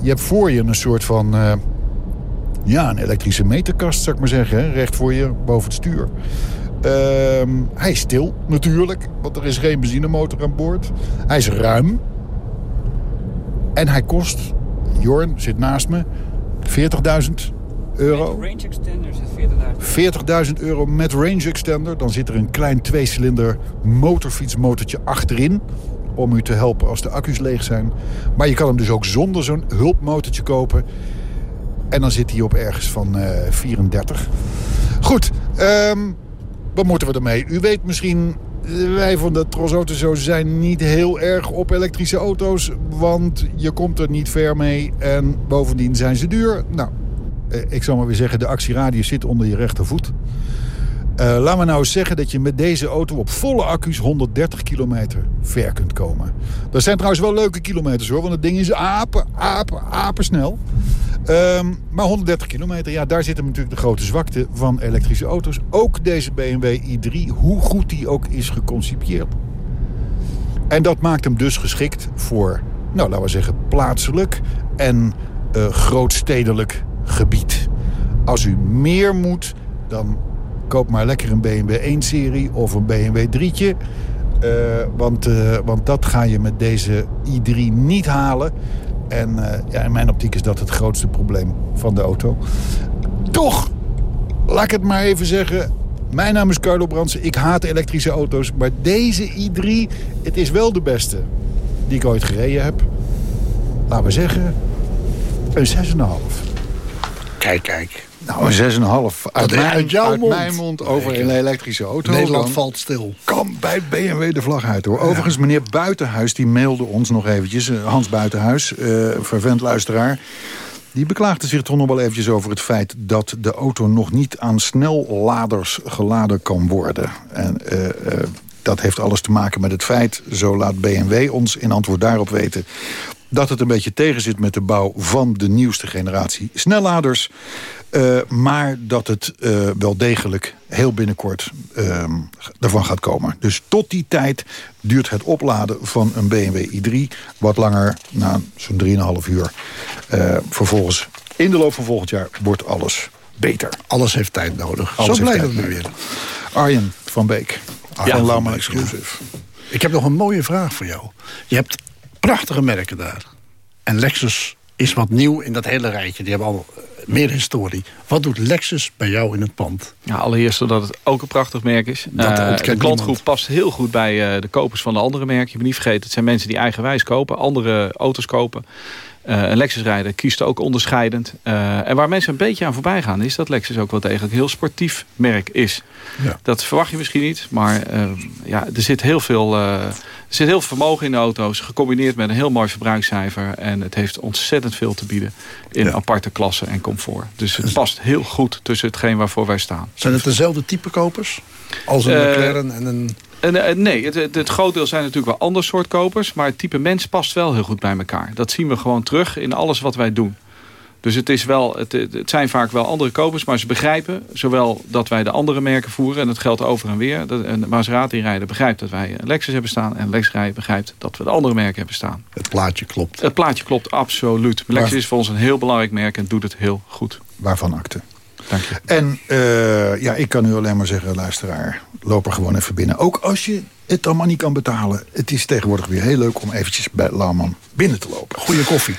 Je hebt voor je een soort van... eh, ja, een elektrische meterkast, zou ik maar zeggen. Recht voor je, boven het stuur. Ehm, hij is stil, natuurlijk. Want er is geen benzinemotor aan boord. Hij is ruim. En hij kost, Jorn zit naast me, 40.000 euro. Range extender zit 40.000. 40.000 euro met range extender. Dan zit er een klein tweecilinder motorfietsmotortje achterin. Om u te helpen als de accu's leeg zijn. Maar je kan hem dus ook zonder zo'n hulpmotortje kopen. En dan zit hij op ergens van eh 34. Goed, ehm, wat moeten we ermee? U weet misschien, eh, wij van de Tros Auto Show zijn niet heel erg op elektrische auto's. Want je komt er niet ver mee en bovendien zijn ze duur. Nou, eh, ik zal maar weer zeggen, de actieradius zit onder je rechtervoet. Eh laat me nou eens zeggen dat je met deze auto op volle accu's 130 kilometer ver kunt komen. Dat zijn trouwens wel leuke kilometers hoor, want het ding is apen, apen, apen snel. Ehm, maar 130 kilometer, ja, daar zit hem natuurlijk de grote zwakte van elektrische auto's. Ook deze BMW i3, hoe goed die ook is geconcipieerd. En dat maakt hem dus geschikt voor, nou laten we zeggen, plaatselijk en eh, grootstedelijk gebied. Als u meer moet, dan koop maar lekker een BMW 1-serie of een BMW 3'tje. Eh, want, eh, want dat ga je met deze i3 niet halen. En eh, ja, in mijn optiek is dat het grootste probleem van de auto. Toch, laat ik het maar even zeggen. Mijn naam is Carlo Brandsen. Ik haat elektrische auto's. Maar deze i3, het is wel de beste die ik ooit gereden heb. Laten we zeggen, een 6,5. Kijk, kijk. Nou, een 6,5 uit, mijn, uit jouw uit mond. mijn mond over een elektrische auto. Nederland Dan valt stil. kan bij BMW de vlag uit hoor. Overigens, meneer Buitenhuis, die mailde ons nog eventjes. eh, Hans Buitenhuis, eh vervent luisteraar. Die beklaagde zich toch nog wel eventjes over het feit... dat de auto nog niet aan snelladers geladen kan worden. En eh, eh, dat heeft alles te maken met het feit... zo laat BMW ons in antwoord daarop weten... dat het een beetje tegenzit met de bouw van de nieuwste generatie snelladers... Eh, maar dat het eh, wel degelijk heel binnenkort ehm, ervan gaat komen. Dus tot die tijd duurt het opladen van een BMW i3 wat langer, na zo'n 3,5 uur. Eh, vervolgens, in de loop van volgend jaar, wordt alles beter. Alles heeft tijd nodig. Alles Zo blijft het maar weer. Arjen van Beek. Arjen van Lama Beek, Exclusive. Ik heb nog een mooie vraag voor jou. Je hebt prachtige merken daar. En Lexus is wat nieuw in dat hele rijtje. Die hebben al eh, meer historie. Wat doet Lexus bij jou in het pand? Ja, allereerst omdat het ook een prachtig merk is. Dat Eh, de klantgroep niemand. past heel goed bij eh, de kopers van de andere merken. Je moet niet vergeten, het zijn mensen die eigenwijs kopen. Andere auto's kopen. Een Lexus rijden kiest ook onderscheidend. en waar mensen een beetje aan voorbij gaan... is dat Lexus ook wel degelijk een heel sportief merk is. Ja. Dat verwacht je misschien niet. Maar ja, er zit heel veel... Er zit heel veel vermogen in de auto's, gecombineerd met een heel mooi verbruikscijfer. En het heeft ontzettend veel te bieden in aparte klassen en comfort. Dus het past heel goed tussen hetgeen waarvoor wij staan. Zijn het dezelfde type kopers? Als een McLaren en een... Uh, nee, het, het, het groot deel zijn natuurlijk wel ander soort kopers. Maar het type mens past wel heel goed bij elkaar. Dat zien we gewoon terug in alles wat wij doen. Dus het, is wel, het, het, zijn vaak wel andere kopers, maar ze begrijpen zowel dat wij de andere merken voeren, en dat geldt over en weer. Dat, en Maserati rijden begrijpt dat wij Lexus hebben staan, en Lexus rijden begrijpt dat we de andere merken hebben staan. Het plaatje klopt. Het plaatje klopt, absoluut. Lexus is voor ons een heel belangrijk merk en doet het heel goed. Waarvan akte. Dank je. En uh, ja, ik kan u alleen maar zeggen, luisteraar, loop er gewoon even binnen. Ook als je het allemaal niet kan betalen. Het is tegenwoordig weer heel leuk om eventjes bij Lauwman binnen te lopen. Goede koffie.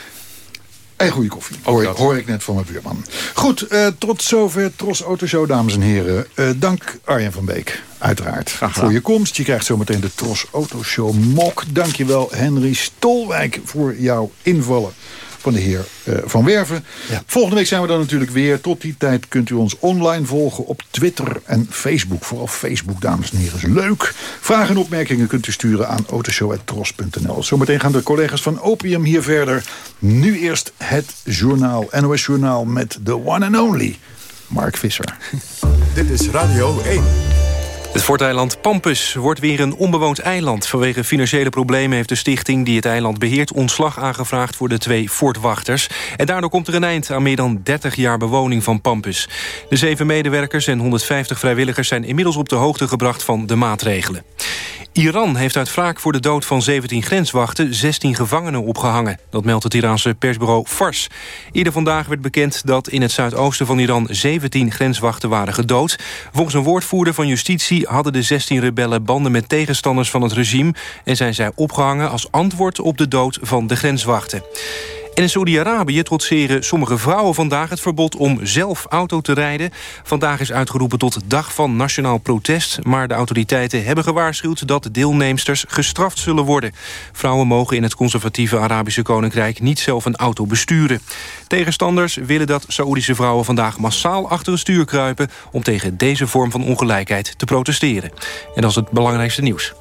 En goede koffie, hoor, hoor, ik net van mijn buurman. Goed, uh, tot zover Tros Autoshow, dames en heren. Uh, dank Arjen van Beek, uiteraard, voor je komst. Je krijgt zometeen de Tros Autoshow mok. Dank je wel, Henry Stolwijk, voor jouw invallen van de heer uh, Van Werven. Volgende week zijn we dan natuurlijk weer. Tot die tijd kunt u ons online volgen op Twitter en Facebook. Vooral Facebook, dames en heren, is leuk. Vragen en opmerkingen kunt u sturen aan autoshow.tros.nl. Zometeen gaan de collega's van Opium hier verder. Nu eerst het journaal, NOS Journaal met the one and only Mark Visser. Dit is Radio 1. Het forteiland Pampus wordt weer een onbewoond eiland. Vanwege financiële problemen heeft de stichting die het eiland beheert... ontslag aangevraagd voor de twee fortwachters. En daardoor komt er een eind aan meer dan 30 jaar bewoning van Pampus. De zeven medewerkers en 150 vrijwilligers zijn inmiddels op de hoogte gebracht van de maatregelen. Iran heeft uit wraak voor de dood van 17 grenswachten 16 gevangenen opgehangen. Dat meldt het Iraanse persbureau Fars. Eerder vandaag werd bekend dat in het zuidoosten van Iran 17 grenswachten waren gedood. Volgens een woordvoerder van justitie hadden de 16 rebellen banden met tegenstanders van het regime... en zijn zij opgehangen als antwoord op de dood van de grenswachten. En in Saudi-Arabië trotseren sommige vrouwen vandaag het verbod om zelf auto te rijden. Vandaag is uitgeroepen tot dag van nationaal protest. Maar de autoriteiten hebben gewaarschuwd dat deelnemsters gestraft zullen worden. Vrouwen mogen in het conservatieve Arabische Koninkrijk niet zelf een auto besturen. Tegenstanders willen dat Saoedische vrouwen vandaag massaal achter het stuur kruipen... om tegen deze vorm van ongelijkheid te protesteren. En dat is het belangrijkste nieuws.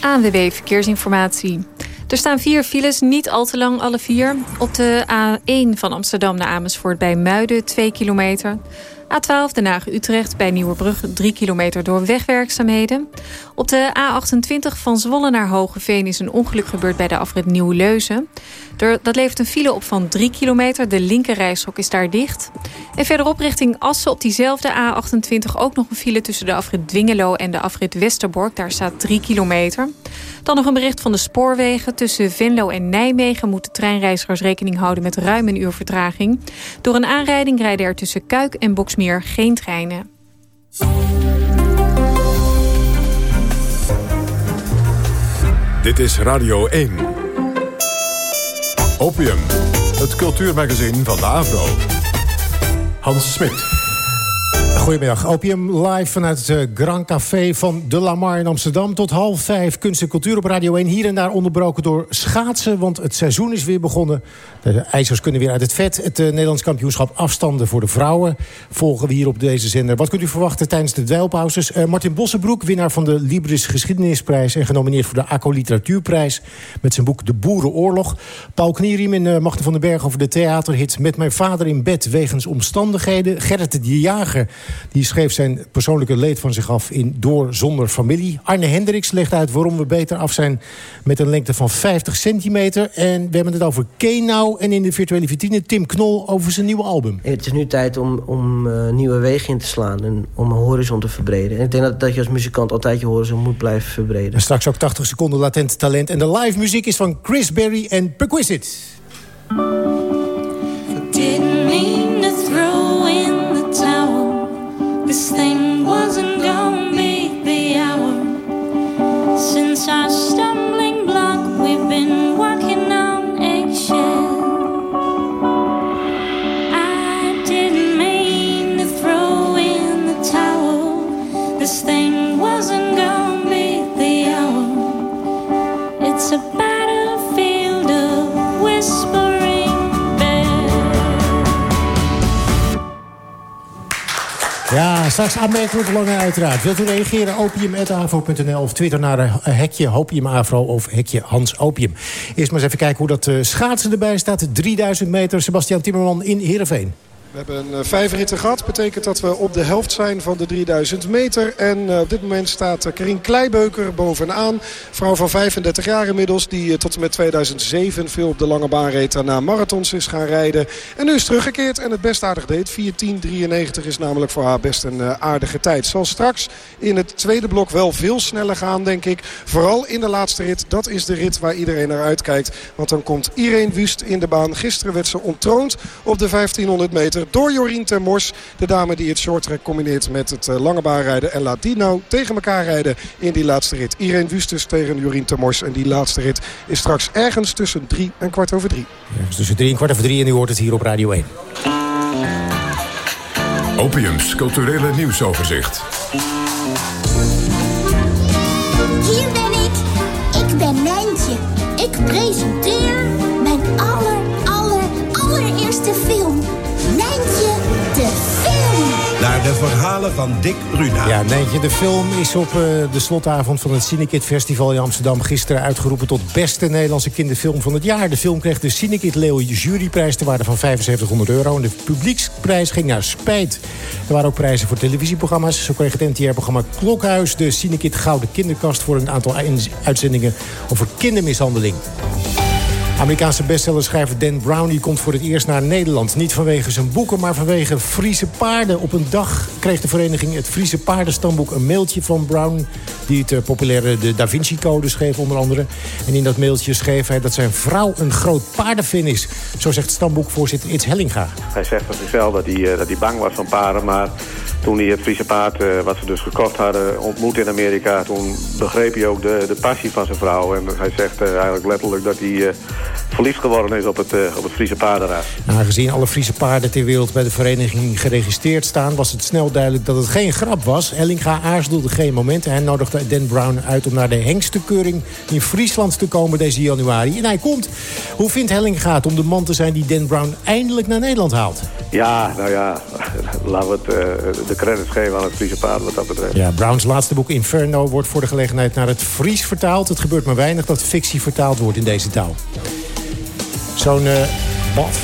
ANWB Verkeersinformatie. Er staan vier files, niet al te lang alle vier. Op de A1 van Amsterdam naar Amersfoort bij Muiden 2 kilometer. A12 Den Haag-Utrecht bij Nieuwerbrug 3 kilometer door wegwerkzaamheden. Op de A28 van Zwolle naar Hogeveen is een ongeluk gebeurd bij de afrit Nieuw-Leuzen. Dat levert een file op van 3 kilometer. De linkerrijstrook is daar dicht. En verderop richting Assen op diezelfde A28 ook nog een file tussen de afrit Dwingelo en de afrit Westerbork. Daar staat 3 kilometer. Dan nog een bericht van de spoorwegen. Tussen Venlo en Nijmegen moeten treinreizigers rekening houden met ruim een uur vertraging. Door een aanrijding rijden er tussen Kuik en Boksmeer geen treinen. Dit is Radio 1. Opium, het cultuurmagazin van de Avro. Hans Smit. Goedemiddag, Opium live vanuit het eh, Grand Café van De Lamar in Amsterdam. Tot half vijf kunst en cultuur op Radio 1. Hier en daar onderbroken door schaatsen, want het seizoen is weer begonnen. De ijzers kunnen weer uit het vet. Het uh, Nederlands kampioenschap afstanden voor de vrouwen volgen we hier op deze zender. Wat kunt u verwachten tijdens de dweilpauzes? Uh, Martin Bossenbroek, winnaar van de Libris Geschiedenisprijs... en genomineerd voor de ACO Literatuurprijs met zijn boek De Boerenoorlog. Paul Knieriem in uh, Machten van den Berg over de theaterhit... Met mijn vader in bed wegens omstandigheden. Gerrit de Jager die schreef zijn persoonlijke leed van zich af in Door zonder familie. Arne Hendricks legt uit waarom we beter af zijn met een lengte van 50 centimeter. En we hebben het over Kenau en in de virtuele vitrine Tim Knol over zijn nieuwe album. Het is nu tijd om, om uh, nieuwe wegen in te slaan en om een horizon te verbreden. En ik denk dat, dat je als muzikant altijd je horizon moet blijven verbreden. En straks ook 80 seconden latent talent. En de live muziek is van Chris Berry en Perquisite. Straks aanmerkelijk belangen uiteraard. Wilt u reageren? opium.afro.nl of twitter naar eh, hekje Hopiumafro of hekje Hans Opium. Eerst maar eens even kijken hoe dat eh, schaatsen erbij staat. 3000 meter, Sebastian Timmerman in Heerenveen. We hebben een vijf ritten gehad. betekent dat we op de helft zijn van de 3000 meter. En uh, op dit moment staat Karin Kleibeuker bovenaan. Vrouw van 35 jaar inmiddels. Die tot en met 2007 veel op de lange baan reed. Daarna marathons is gaan rijden. En nu is teruggekeerd en het best aardig deed. 4.10.93 is namelijk voor haar best een aardige tijd. Zal straks in het tweede blok wel veel sneller gaan denk ik. Vooral in de laatste rit. Dat is de rit waar iedereen naar uitkijkt. Want dan komt Irene Wust in de baan. Gisteren werd ze ontroond op de 1500 meter door Jorien Termors. De dame die het shorttrack combineert met het uh, lange baanrijden. En laat die nou tegen elkaar rijden in die laatste rit. Irene Wustus tegen Jorien Termors. En die laatste rit is straks ergens tussen drie en kwart over drie. Ergens tussen drie en kwart over drie en u hoort het hier op Radio 1. Opiums culturele nieuwsoverzicht. Hier ben ik. Ik ben Nijntje. Ik presenteer Naar de verhalen van Dick Bruna. Ja, Nijntje, de film is op uh, de slotavond van het Cinekit Festival in Amsterdam... gisteren uitgeroepen tot beste Nederlandse kinderfilm van het jaar. De film kreeg de Cinekit Leo juryprijs ter waarde van 7500 euro. En de publieksprijs ging naar Spijt. Er waren ook prijzen voor televisieprogramma's. Zo kreeg het NTR-programma Klokhuis de Cinekit Gouden Kinderkast... voor een aantal uitzendingen over kindermishandeling. Amerikaanse bestsellerschrijver Dan Brown komt voor het eerst naar Nederland. Niet vanwege zijn boeken, maar vanwege Friese paarden. Op een dag kreeg de vereniging het Friese paardenstamboek een mailtje van Brown... die het uh, populaire de Da Vinci-code schreef onder andere. En in dat mailtje schreef hij dat zijn vrouw een groot paardenfan is. Zo zegt stamboekvoorzitter Its Hellinga. Hij zegt van zichzelf dat hij, uh, dat hij bang was van paarden, maar... Toen hij het Friese paard, uh, wat ze dus gekocht hadden, ontmoet in Amerika... toen begreep hij ook de, de passie van zijn vrouw. En hij zegt uh, eigenlijk letterlijk dat hij uh, verliefd geworden is op het, op het Friese paardenraad. Aangezien alle Friese paarden ter wereld bij de vereniging geregistreerd staan... was het snel duidelijk dat het geen grap was. Ellinga aarzelde geen moment. Hij nodigde Dan Brown uit om naar de hengstenkeuring in Friesland te komen deze januari. En hij komt. Hoe vindt Hellinga het om de man te zijn die Dan Brown eindelijk naar Nederland haalt? Ja, nou ja, (laughs) laten we het de credits geven aan het Friese paard wat dat betreft. Ja, Browns laatste boek Inferno wordt voor de gelegenheid naar het Fries vertaald. Het gebeurt maar weinig dat fictie vertaald wordt in deze taal. Zo'n uh,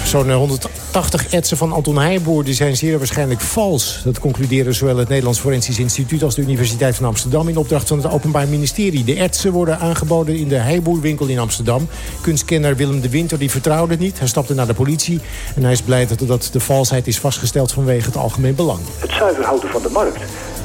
zo'n 180 etsen van Anton Heijboer die zijn zeer waarschijnlijk vals. Dat concluderen zowel het Nederlands Forensisch Instituut... als de Universiteit van Amsterdam in opdracht van het Openbaar Ministerie. De etsen worden aangeboden in de Heijboerwinkel in Amsterdam. Kunstkenner Willem de Winter die vertrouwde het niet. Hij stapte naar de politie en hij is blij dat, de valsheid is vastgesteld... vanwege het algemeen belang. Het zuiver houden van de markt.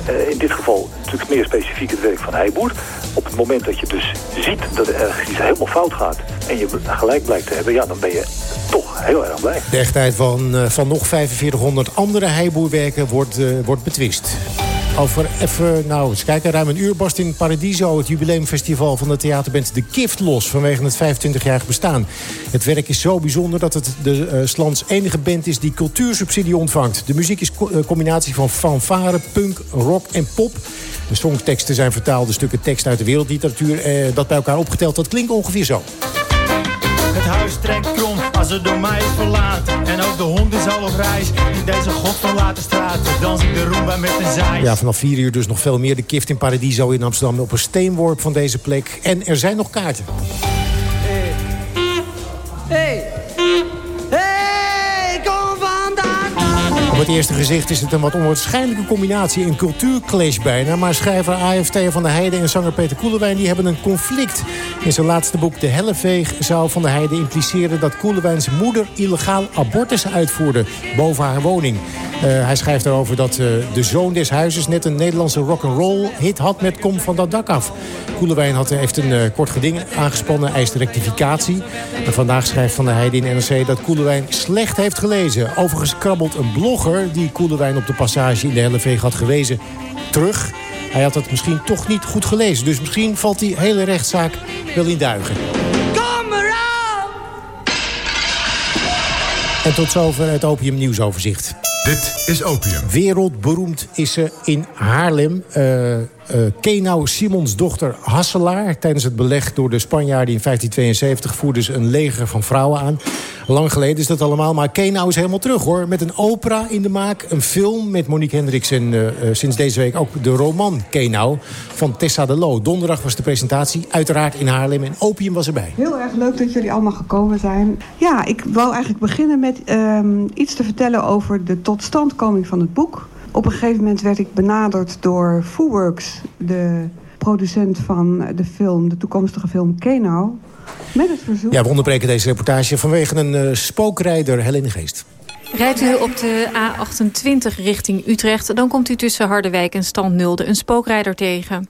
Uh, in dit geval natuurlijk meer specifiek het werk van Heijboer. Op het moment dat je dus ziet dat er iets helemaal fout gaat... en je gelijk blijkt te hebben, ja, dan ben je toch heel erg blij. De echtheid van, uh, van nog 4500 andere heiboerwerken wordt, uh, wordt betwist. Over even, nou, eens kijken, ruim een uur barst in Paradiso... het jubileumfestival van de theaterband De Kift los... vanwege het 25-jarig bestaan. Het werk is zo bijzonder dat het de uh, Slans enige band is... die cultuursubsidie ontvangt. De muziek is een co combinatie van fanfare, punk, rock en pop. De songteksten zijn vertaalde stukken tekst uit de wereldliteratuur. Eh, dat bij elkaar opgeteld, dat klinkt ongeveer zo. Het huis trekt als het door mij is verlaten. En ook de hond is al op reis in deze godverlaten straat. Dans ik de roomba met een zaai. Ja, vanaf 4 uur dus nog veel meer. De Kift in Paradiso in Amsterdam op een steenworp van deze plek. En er zijn nog kaarten. Het eerste gezicht is het een wat onwaarschijnlijke combinatie. Een cultuurclash bijna. Maar schrijver AFT van der Heijden en zanger Peter Koelewijn... die hebben een conflict. In zijn laatste boek De Helleveeg zou van der Heijden impliceren... dat Koelewijns moeder illegaal abortus uitvoerde boven haar woning. Uh, hij schrijft erover dat uh, de zoon des huizes... net een Nederlandse rock'n'roll hit had met Kom van dat dak af. Koelewijn had, heeft een kort geding aangespannen, eist rectificatie. En vandaag schrijft Van der Heijden in NRC dat Koelewijn slecht heeft gelezen. Overigens krabbelt een blogger die Koelewijn op de passage in de Helleveeg had gewezen terug. Hij had het misschien toch niet goed gelezen. Dus misschien valt die hele rechtszaak wel in duigen. Kom eraan! En tot zover het Opium Nieuwsoverzicht. Dit is Opium. Wereldberoemd is ze in Haarlem. Uh, uh, Kenau Simons dochter Hasselaar. Tijdens het beleg door de Spanjaarden in 1572 voerden ze een leger van vrouwen aan. Lang geleden is dat allemaal, maar Kenau is helemaal terug hoor. Met een opera in de maak, een film met Monique Hendricks... en uh, sinds deze week ook de roman Kenau van Tessa de Loo. Donderdag was de presentatie, uiteraard in Haarlem en Opium was erbij. Heel erg leuk dat jullie allemaal gekomen zijn. Ja, ik wou eigenlijk beginnen met um, iets te vertellen over de totstandkoming van het boek. Op een gegeven moment werd ik benaderd door Foodworks, de producent van de film, de toekomstige film Kenau. Met het verzoek... Ja, we onderbreken deze reportage vanwege een uh, spookrijder Helene Geest. Rijdt u op de A28 richting Utrecht... dan komt u tussen Harderwijk en Standnulde een spookrijder tegen.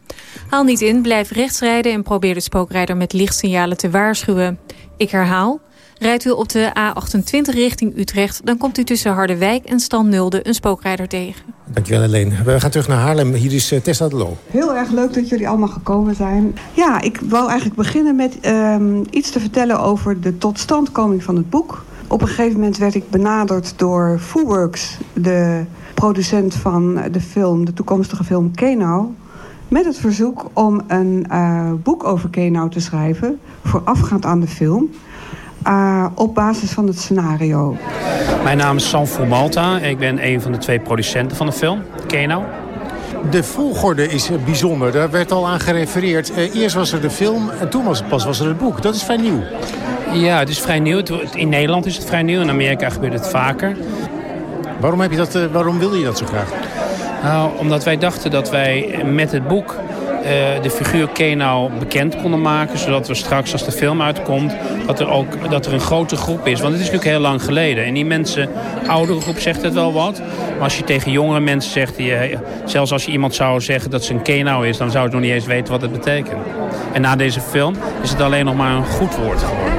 Haal niet in, blijf rechts rijden... en probeer de spookrijder met lichtsignalen te waarschuwen. Ik herhaal, Rijdt u op de A28 richting Utrecht... dan komt u tussen Harderwijk en Standnulde een spookrijder tegen. Dankjewel, Helene. We gaan terug naar Haarlem. Hier is uh, Tessa de Loo. Heel erg leuk dat jullie allemaal gekomen zijn. Ja, ik wou eigenlijk beginnen met um, iets te vertellen over de totstandkoming van het boek. Op een gegeven moment werd ik benaderd door Foodworks, de producent van de film, de toekomstige film Kenau met het verzoek om een uh, boek over Kenau te schrijven... voorafgaand aan de film uh, op basis van het scenario. Mijn naam is Sam Malta. Ik ben een van de twee producenten van de film, Keno. De volgorde is bijzonder. Daar werd al aan gerefereerd. Uh, eerst was er de film en toen was, pas was er het boek. Dat is vrij nieuw. Ja, het is vrij nieuw. In Nederland is het vrij nieuw. In Amerika gebeurt het vaker. Waarom, heb je dat, uh, waarom wilde je dat zo graag? Nou, omdat wij dachten dat wij met het boek de figuur Kenau bekend konden maken. Zodat we straks, als de film uitkomt, dat er ook dat er een grote groep is. Want het is natuurlijk heel lang geleden. En die mensen, oudere groep zegt het wel wat. Maar als je tegen jongere mensen zegt, die, zelfs als je iemand zou zeggen dat ze een Kenau is, dan zou het nog niet eens weten wat het betekent. En na deze film is het alleen nog maar een goed woord geworden.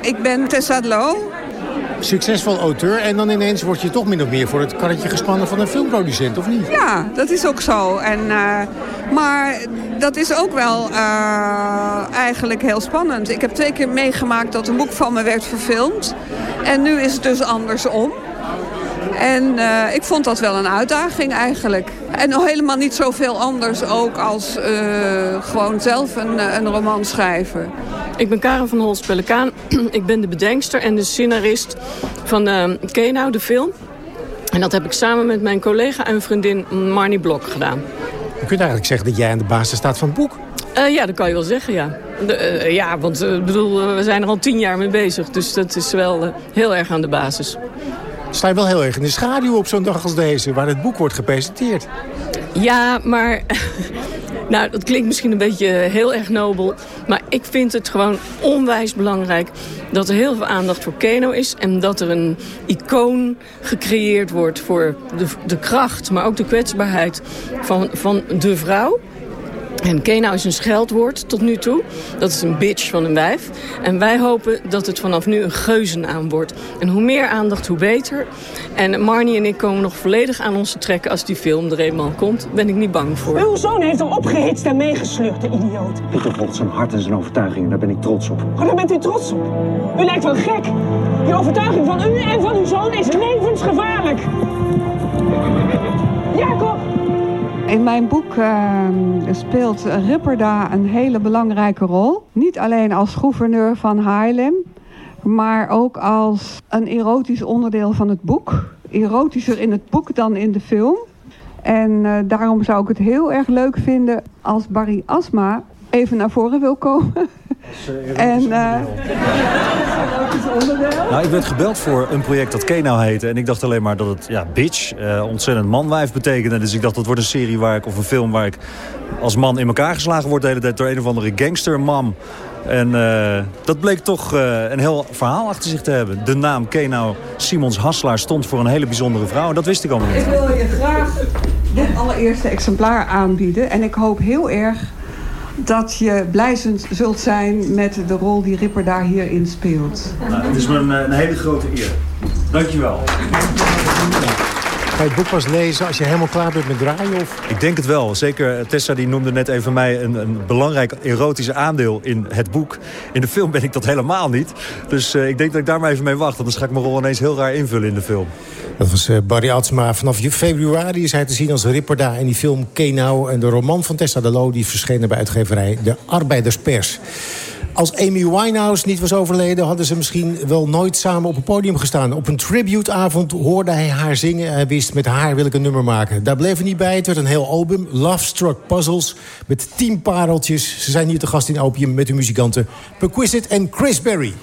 Ik ben Tessa Lo succesvol auteur... en dan ineens word je toch min of meer voor het karretje gespannen van een filmproducent, of niet? Ja, dat is ook zo. En, uh, maar dat is ook wel uh, eigenlijk heel spannend. Ik heb twee keer meegemaakt dat een boek van me werd verfilmd. En nu is het dus andersom. En uh, ik vond dat wel een uitdaging eigenlijk. En nog helemaal niet zoveel anders ook als uh, gewoon zelf een, een roman schrijven. Ik ben Karen van Holst Pelikaan. ik ben de bedenkster en de scenarist van uh, Kenau, de film. En dat heb ik samen met mijn collega en vriendin Marnie Blok gedaan. Je kunt eigenlijk zeggen dat jij aan de basis staat van het boek. Uh, ja, dat kan je wel zeggen, ja. De, uh, ja, want uh, bedoel, we zijn er al tien jaar mee bezig. Dus dat is wel heel erg aan de basis. Sta je wel heel erg in de schaduw op zo'n dag als deze... waar het boek wordt gepresenteerd. Ja, maar Nou, dat klinkt misschien een beetje heel erg nobel. Maar ik vind het gewoon onwijs belangrijk dat er heel veel aandacht voor Keno is. En dat er een icoon gecreëerd wordt voor de, de kracht, maar ook de kwetsbaarheid van, van de vrouw. En Kena is een scheldwoord tot nu toe. Dat is een bitch van een wijf. En wij hopen dat het vanaf nu een geuzennaam wordt. En hoe meer aandacht, hoe beter. En Marnie en ik komen nog volledig aan ons te trekken als die film er eenmaal komt. Ben ik niet bang voor. Uw zoon heeft hem opgehitst en meegesleurd, de idioot. Ik volgt zijn hart en zijn overtuigingen. Daar ben ik trots op. Oh, daar bent u trots op? U lijkt wel gek. Die overtuiging van u en van uw zoon is levensgevaarlijk. Jacob! In mijn boek uh, speelt Ripperda een hele belangrijke rol. Niet alleen als gouverneur van Haarlem, maar ook als een erotisch onderdeel van het boek. Erotischer in het boek dan in de film. En uh, daarom zou ik het heel erg leuk vinden als Barry Asma even naar voren wil komen. en, uh, nou, ik werd gebeld voor een project dat Kenau heette. En ik dacht alleen maar dat het ja, bitch, uh, ontzettend manwijf betekende. Dus ik dacht dat wordt een serie waar ik, of een film waar ik als man in elkaar geslagen word de hele tijd door een of andere gangstermam. En uh, dat bleek toch uh, een heel verhaal achter zich te hebben. De naam Kenau Simons Haslaar stond voor een hele bijzondere vrouw. En dat wist ik allemaal niet. Ik wil je graag dit allereerste exemplaar aanbieden. En ik hoop heel erg dat je blij zult zijn met de rol die Ripper daar hierin speelt. Nou, het is me een, een hele grote eer. Dankjewel. Ga je het boek pas lezen als je helemaal klaar bent met draaien? Of? Ik denk het wel. Zeker eh, Tessa die noemde net even mij een, een belangrijk erotische aandeel in het boek. In de film ben ik dat helemaal niet. Dus uh, ik denk dat ik daar maar even mee wacht. Anders ga ik mijn rol ineens heel raar invullen in de film. Dat was uh, Barry Atsma. Vanaf februari is hij te zien als Ripperda in die film Kenau. En de roman van Tessa de Loo die verschenen bij uitgeverij De Arbeiderspers. Als Amy Winehouse niet was overleden... hadden ze misschien wel nooit samen op een podium gestaan. Op een tributeavond hoorde hij haar zingen. Hij wist, met haar wil ik een nummer maken. Daar bleef hij niet bij. Het werd een heel album. Love Struck Puzzles. Met tien pareltjes. Ze zijn hier te gast in Opium met de muzikanten Perquisite en Chris Berry.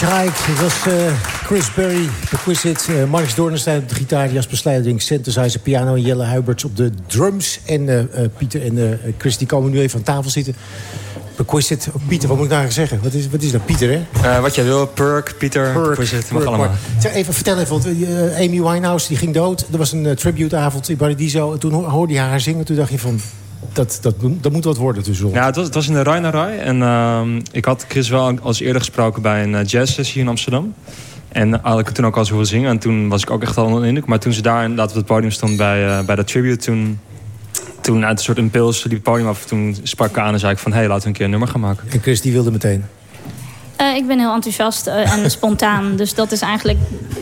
Hitchhike, dat was uh, Chris Berry, Perquisite, uh, Marks Doornestein op de gitaar... Jasper Slijdering, synthesizer, piano en Jelle Huiberts op de drums. En uh, Pieter en Chris die komen nu even aan tafel zitten. Perquisite, oh, Pieter, wat moet ik nou zeggen? Wat is, wat is dat, Pieter, hè? wat jij wil, Perk, Pieter, Perk, Perquisite, mag allemaal. Zeg, even vertel even, want Amy Winehouse die ging dood. Er was een tributeavond in Paradiso. En toen hoorde je haar zingen, toen dacht je van dat, dat, dat moet wat worden tussen ons. Ja, het was, het was in de Rijnerij. En uh, ik had Chris wel als eerder gesproken bij een uh, jazzsessie in Amsterdam. En had ik toen ook al zo zingen. En toen was ik ook echt al onder indruk. Maar toen ze daar inderdaad op het podium stond bij, uh, bij dat tribute... toen, toen uit een soort impuls die podium af. Toen sprak ik aan en zei ik van... hé, hey, laten we een keer een nummer gaan maken. En Chris die wilde meteen? Uh, ik ben heel enthousiast uh, en (laughs) spontaan. Dus dat is eigenlijk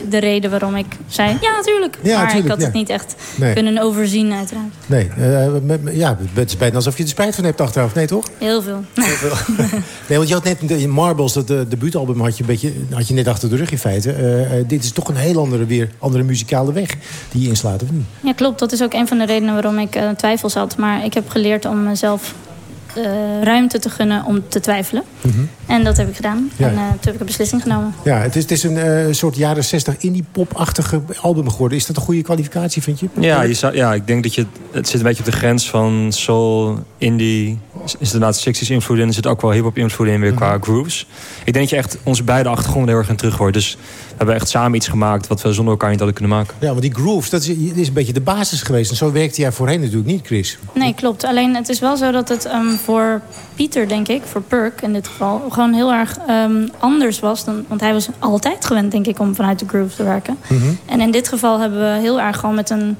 de reden waarom ik zei... ja, natuurlijk. Ja, maar ik had het niet echt nee. kunnen overzien, uiteraard. Nee, uh, ja, het is bijna alsof je er spijt van hebt achteraf. Nee, toch? Heel veel. Heel veel. (laughs) nee, want je had net in Marbles, dat de debuutalbum... had je, een beetje, had je net achter de rug in feite. dit is toch een heel andere, weer, andere muzikale weg die je inslaat, of niet? Ja, klopt. Dat is ook een van de redenen waarom ik twijfels had. Maar ik heb geleerd om mezelf ruimte te gunnen om te twijfelen. Mhm. En dat heb ik gedaan. En toen heb ik een beslissing genomen. Ja, het is, het is een soort jaren 60 indie-pop-achtige album geworden. Is dat een goede kwalificatie, vind je? Ja, je zou, ja, ik denk dat je... Het zit een beetje op de grens van soul, indie... Is inderdaad 60s invloed in. Er zit ook wel hip-hop invloed in weer qua mhm. grooves. Ik denk dat je echt onze beide achtergronden heel erg in terug hoort. Dus we hebben echt samen iets gemaakt wat we zonder elkaar niet hadden kunnen maken. Ja, want die grooves, dat is, is een beetje de basis geweest. En zo werkte jij voorheen natuurlijk niet, Chris. Nee, klopt. Alleen het is wel zo dat het um, voor Pieter, denk ik, voor Perk in dit geval... gewoon heel erg um, anders was. Dan, want hij was altijd gewend, denk ik, om vanuit de groove te werken. Mm -hmm. En in dit geval hebben we heel erg gewoon met een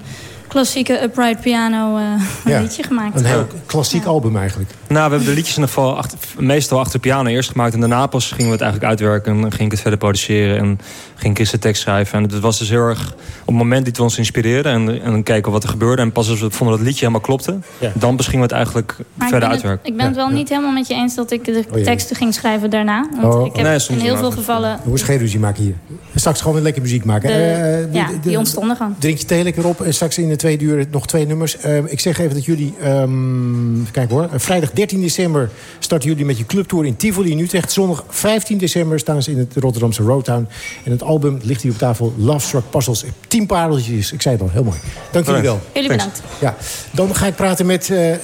klassieke upright piano uh, liedje gemaakt. Een heel klassiek album eigenlijk. Nou, we hebben de liedjes in ieder geval achter, meestal achter piano eerst gemaakt. En daarna pas gingen we het eigenlijk uitwerken. En ging ik het verder produceren. En ging ik de tekst schrijven. En het was dus heel erg op het moment dat we ons inspireerden. En, en kijken wat er gebeurde. En pas als we vonden dat het liedje helemaal klopte. Dan pas gingen we het eigenlijk verder uitwerken. ik ben het wel niet helemaal met je eens dat ik de oh, teksten ging schrijven daarna. Want oh. ik heb nee, in heel veel gevallen... Hoe is geen ruzie maken hier. Straks gewoon weer lekker muziek maken. De, uh, ja, die ontstonden gewoon. Drink je thee lekker op. En straks in de tweede uur nog twee nummers. Uh, ik zeg even dat jullie... Um, kijk hoor. Vrijdag 13 december starten jullie met je clubtour in Tivoli in Utrecht. Zondag 15 december staan ze in het Rotterdamse Roadtown. En het album ligt hier op tafel. Love Struck Puzzles. Tien pareltjes. Ik zei het al. Heel mooi. Dank jullie wel. Jullie bedankt. Ja. Dan ga ik praten met uh, uh,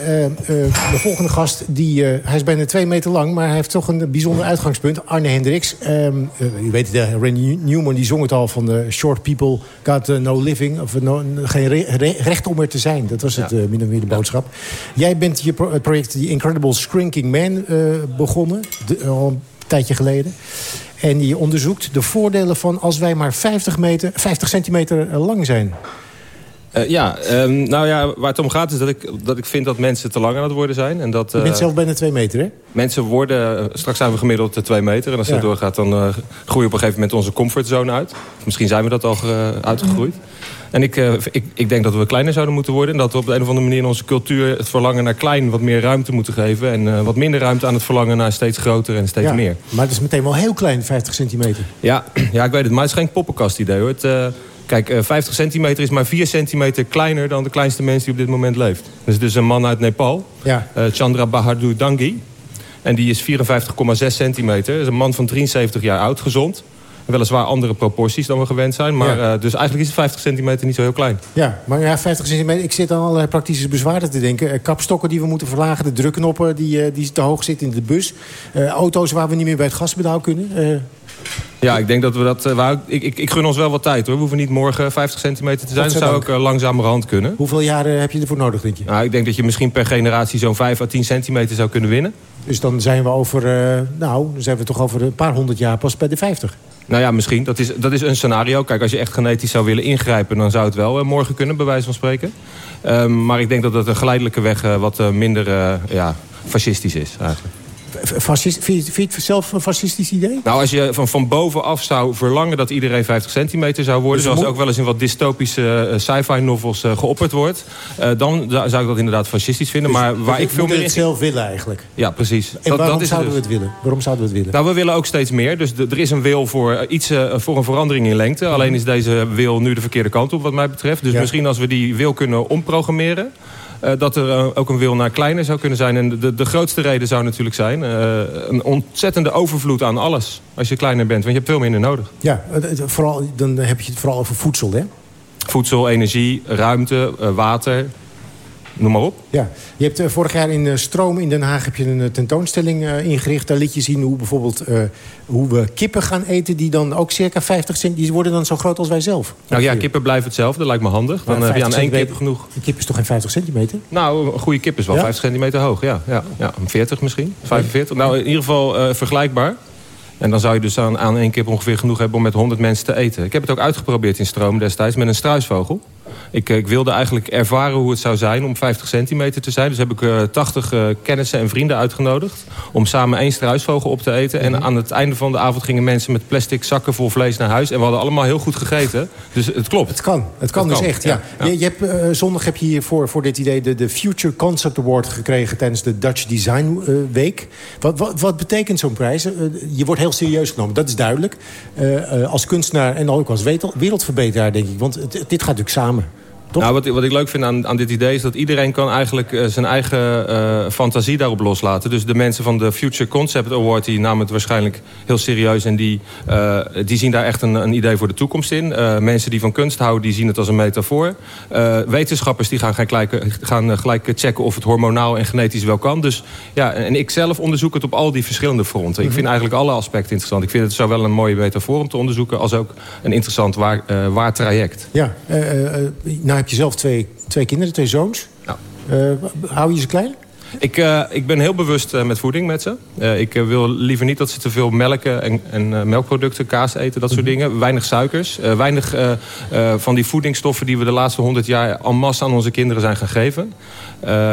de volgende gast. Die, hij is bijna twee meter lang. Maar hij heeft toch een bijzonder uitgangspunt. Arne Hendricks. Um, u weet het, Randy Newman die zong het al van de Short People Got No Living. Of no, geen re recht om er te zijn. Dat was het ja. min of meer de boodschap. Jij bent je pro project The Incredible Shrinking Man begonnen. De, al een tijdje geleden. En die onderzoekt de voordelen van als wij maar 50, meter, 50 centimeter lang zijn. Uh, ja, um, nou ja, waar het om gaat is dat ik, dat ik vind dat mensen te lang aan het worden zijn. En dat, uh, je bent zelf bijna twee meter, hè? Mensen worden, uh, straks zijn we gemiddeld de twee meter. En als ja. dat doorgaat, dan groeien we op een gegeven moment onze comfortzone uit. Misschien zijn we dat al uitgegroeid. En ik, ik, ik denk dat we kleiner zouden moeten worden. En dat we op de een of andere manier in onze cultuur het verlangen naar klein wat meer ruimte moeten geven. En wat minder ruimte aan het verlangen naar steeds groter en steeds ja, meer. Maar het is meteen wel heel klein, 50 centimeter. Ja, (clears throat) ja ik weet het. Maar het is geen poppenkast idee hoor. Het, Kijk, 50 centimeter is maar 4 centimeter kleiner dan de kleinste mens die op dit moment leeft. Dat is dus een man uit Nepal, ja. uh, Chandra Bahadur Dangi. En die is 54,6 centimeter. Dat is een man van 73 jaar oud, gezond. Weliswaar andere proporties dan we gewend zijn. Maar ja. uh, dus eigenlijk is 50 centimeter niet zo heel klein. Ja, maar ja, 50 centimeter. Ik zit aan allerlei praktische bezwaren te denken. Uh, kapstokken die we moeten verlagen. De drukknoppen die, uh, die te hoog zitten in de bus. auto's waar we niet meer bij het gaspedaal kunnen. Ja, ik denk dat we dat... Uh, ik, ik, ik gun ons wel wat tijd hoor. We hoeven niet morgen 50 centimeter te zijn. Dat zou ook uh, langzamerhand kunnen. Hoeveel jaren heb je ervoor nodig, denk je? Nou, ik denk dat je misschien per generatie zo'n 5 à 10 centimeter zou kunnen winnen. Dus dan zijn we over... Uh, nou, dan zijn we toch over een paar honderd jaar pas bij de 50. Nou ja, misschien. Dat is, dat is een scenario. Kijk, als je echt genetisch zou willen ingrijpen... dan zou het wel morgen kunnen, bij wijze van spreken. Um, maar ik denk dat het een geleidelijke weg wat minder ja, fascistisch is eigenlijk. Fascist, vind, je, het zelf een fascistisch idee? Nou, als je van, van bovenaf zou verlangen dat iedereen 50 centimeter zou worden... Dus zoals ook wel eens in wat dystopische uh, sci-fi novels uh, geopperd wordt... Uh, dan zou ik dat inderdaad fascistisch vinden. Dus maar waar ik veel meer... het zelf willen eigenlijk? Ja, precies. En dat, waarom dat zouden we het willen? Waarom zouden we het willen? Nou, we willen ook steeds meer. Dus er is een wil voor, iets, voor een verandering in lengte. Alleen is deze wil nu de verkeerde kant op wat mij betreft. Dus misschien als we die wil kunnen omprogrammeren... Uh, dat er uh, ook een wil naar kleiner zou kunnen zijn. En de, de grootste reden zou natuurlijk zijn... Uh, een ontzettende overvloed aan alles als je kleiner bent. Want je hebt veel minder nodig. Ja, vooral, dan heb je het vooral over voedsel, hè? Voedsel, energie, ruimte, water, noem maar op. Ja, je hebt uh, vorig jaar in uh, Stroom in Den Haag heb je een uh, tentoonstelling ingericht. Daar liet je zien hoe bijvoorbeeld hoe we kippen gaan eten... die dan ook circa 50 cent, die worden dan zo groot als wij zelf. Nou ja, kippen blijven hetzelfde, dat lijkt me handig. Dan heb je aan één kip genoeg. Een kip is toch geen 50 centimeter? Nou, een goede kip is wel ja? 50 centimeter hoog, ja. ja, ja 40 misschien, 45. Nou, in ieder geval vergelijkbaar. En dan zou je dus aan, aan één kip ongeveer genoeg hebben om met 100 mensen te eten. Ik heb het ook uitgeprobeerd in Stroom destijds met een struisvogel. Ik, ik, wilde eigenlijk ervaren hoe het zou zijn om 50 centimeter te zijn. Dus heb ik uh, 80 uh, kennissen en vrienden uitgenodigd... om samen één struisvogel op te eten. En aan het einde van de avond gingen mensen met plastic zakken vol vlees naar huis. En we hadden allemaal heel goed gegeten. Dus het klopt. Het kan. Het kan dus echt, ja. ja. Je, je, hebt, uh, zondag heb je hier voor, voor dit idee de, de Future Concept Award gekregen... tijdens de Dutch Design Week. Wat, wat, wat betekent zo'n prijs? je wordt heel serieus genomen, dat is duidelijk. als kunstenaar en ook als wereldverbeteraar, denk ik. Want dit gaat natuurlijk samen. Nou, wat, wat ik leuk vind aan, aan dit idee is dat iedereen kan eigenlijk eh, zijn eigen eh, fantasie daarop loslaten. Dus de mensen van de Future Concept Award die namen het waarschijnlijk heel serieus. En die, eh, die zien daar echt een, een idee voor de toekomst in. mensen die van kunst houden, die zien het als een metafoor. wetenschappers die gaan, gelijk, gaan gelijk checken of het hormonaal en genetisch wel kan. Dus ja, en ik zelf onderzoek het op al die verschillende fronten. Ik Mhm. vind eigenlijk alle aspecten interessant. Ik vind het zowel een mooie metafoor om te onderzoeken... als ook een interessant waar, waar traject. Ja, nou heb je zelf twee, twee kinderen, twee zoons. Eh, hou je ze klein? Ik, eh, ik ben heel bewust eh, met voeding met ze. Eh, ik wil liever niet dat ze te veel melken en, en melkproducten, kaas eten, dat soort dingen. Weinig suikers. weinig van die voedingsstoffen die we de laatste honderd jaar en masse aan onze kinderen zijn gegeven.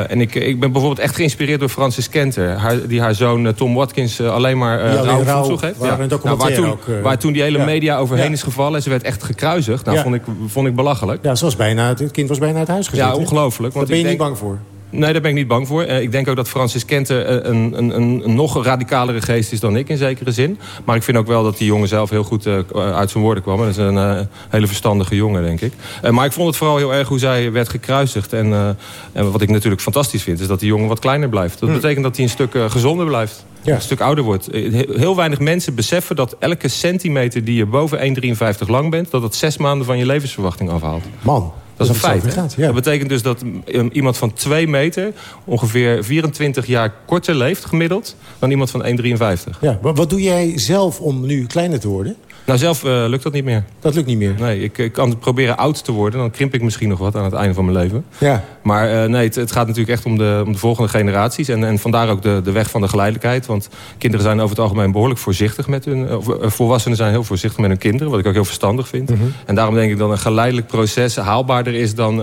En ik, ik ben bijvoorbeeld echt geïnspireerd door Francis Kenter. Haar, die haar zoon Tom Watkins alleen maar rauw voedsel geeft. waar een waar, documentaire toen, ook, waar toen die hele ja. media overheen Ja. is gevallen. En ze werd echt gekruisigd. Nou, Ja. vond, ik, vond ik belachelijk. Ja, ze was bijna, het kind was bijna uit huis gezet. Ja, ongelooflijk. Daar ben je niet bang voor? Nee, daar ben ik niet bang voor. Eh, ik denk ook dat Francis Kenter eh, een, een, een, nog radicalere geest is dan ik in zekere zin. Maar ik vind ook wel dat die jongen zelf heel goed eh, uit zijn woorden kwam. Dat is een hele verstandige jongen, denk ik. Maar ik vond het vooral heel erg hoe zij werd gekruisigd. En, en wat ik natuurlijk fantastisch vind, is dat die jongen wat kleiner blijft. Dat Hm. betekent dat hij een stuk gezonder blijft. Ja. Een stuk ouder wordt. He- Heel weinig mensen beseffen dat elke centimeter die je boven 1,53 lang bent... dat dat zes maanden van je levensverwachting afhaalt. Man, Dat is een feit. gaat, ja. Dat betekent dus dat um, iemand van 2 meter ongeveer 24 jaar korter leeft gemiddeld dan iemand van 1,53. Ja, maar wat doe jij zelf om nu kleiner te worden? Nou, zelf eh, lukt dat niet meer. Dat lukt niet meer? Nee, ik, ik kan proberen oud te worden. Dan krimp ik misschien nog wat aan het einde van mijn leven. Ja. Maar eh, nee, het, het gaat natuurlijk echt om de, om de volgende generaties. En, en vandaar ook de, de weg van de geleidelijkheid. Want kinderen zijn over het algemeen behoorlijk voorzichtig met hun... Of, eh, volwassenen zijn heel voorzichtig met hun kinderen. Wat ik ook heel verstandig vind. Mhm. En daarom denk ik dat een geleidelijk proces haalbaarder is dan...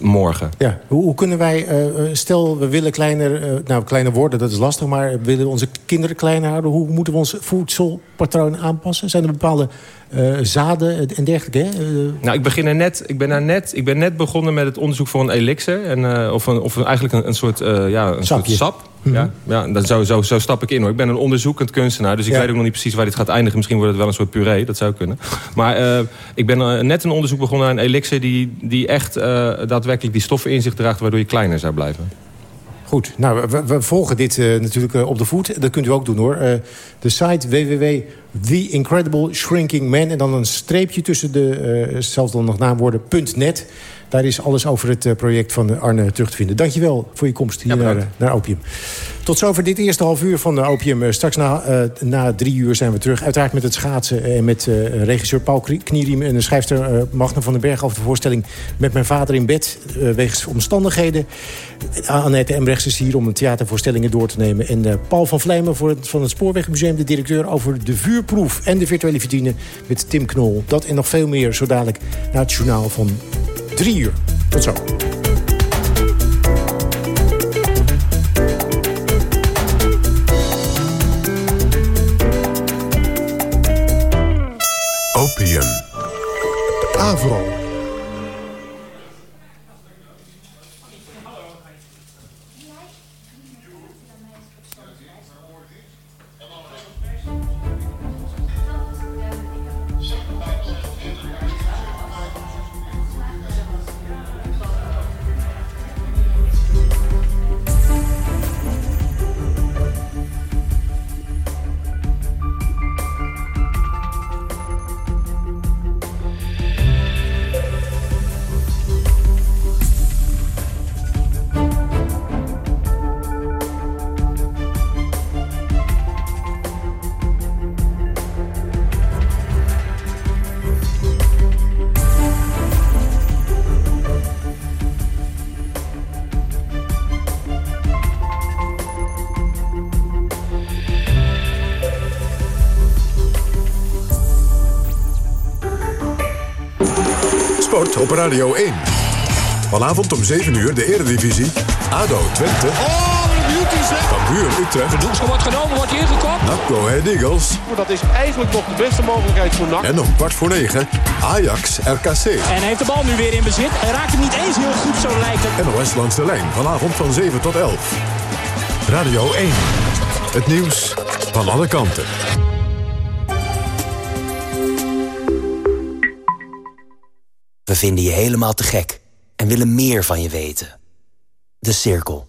morgen. Ja, hoe, hoe kunnen wij, eh, eh, stel we willen kleiner, eh, nou kleiner worden, dat is lastig, maar we willen onze kinderen kleiner houden. Hoe moeten we ons voedselpatroon aanpassen? Zijn er bepaalde eh, zaden en dergelijke? Hè? Eh, Nou, ik, begin er net, ik, ben er net, ik ben net begonnen met het onderzoek voor een elixir. En, eh, of een, of een, eigenlijk een, een soort, ja, een soort sap. Ja, ja dat, zo, zo, zo stap ik in hoor. Ik ben een onderzoekend kunstenaar. Dus ik Ja. weet ook nog niet precies waar dit gaat eindigen. Misschien wordt het wel een soort puree. Dat zou kunnen. Maar ik ben net een onderzoek begonnen naar een elixir... die, die echt daadwerkelijk die stoffen in zich draagt... waardoor je kleiner zou blijven. Goed, nou, we, we volgen dit eh, natuurlijk eh, op de voet. Dat kunt u ook doen hoor. Eh, de site www.The Incredible Shrinking Man. En dan een streepje tussen de, eh zelfs Daar is alles over het eh, project van Arne terug te vinden. Dankjewel voor je komst hier naar, eh, naar Opium. Tot zover dit eerste half uur van eh, Opium. Straks na, na drie uur zijn we terug. Uiteraard met het schaatsen en met regisseur Paul Knie- Knieriem... en de schrijfster Magne van den Berg over de voorstelling... met mijn vader in bed, wegens omstandigheden. Annette Embrechts is hier om een theatervoorstellingen door te nemen. En Paul van Vlijmen voor het, van het Spoorwegmuseum... de directeur over de vuurproef en de virtuele vitrine met Tim Knol. Dat en nog veel meer zo dadelijk naar het journaal van drie uur. Tot zo. Opium. Avro. Radio 1. Vanavond om 7 uur de Eredivisie. ADO Twente. Oh, wat een beauty zeg! Van Buur Utrecht. De doelschop wordt genomen, wordt hij ingekopt. NAC Ahead Eagles. Dat is eigenlijk nog de beste mogelijkheid voor NAC. En om kwart voor 9 Ajax RKC. En hij heeft de bal nu weer in bezit. Hij raakt hem niet eens heel goed, zo lijkt het. NOS langs de lijn. Vanavond van 7 tot 11. Radio 1. Het nieuws van alle kanten. We vinden je helemaal te gek en willen meer van je weten. De Cirkel.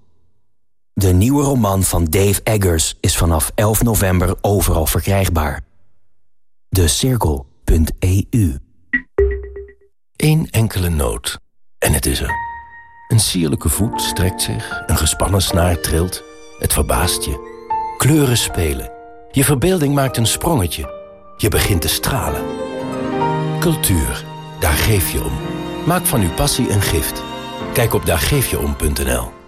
De nieuwe roman van Dave Eggers is vanaf 11 november overal verkrijgbaar. De Cirkel.eu Eén enkele noot. En het is er. Een sierlijke voet strekt zich, een gespannen snaar trilt. Het verbaast je. Kleuren spelen. Je verbeelding maakt een sprongetje. Je begint te stralen. Cultuur, daar geef je om. Maak van uw passie een gift. Kijk op daargeefjeom.nl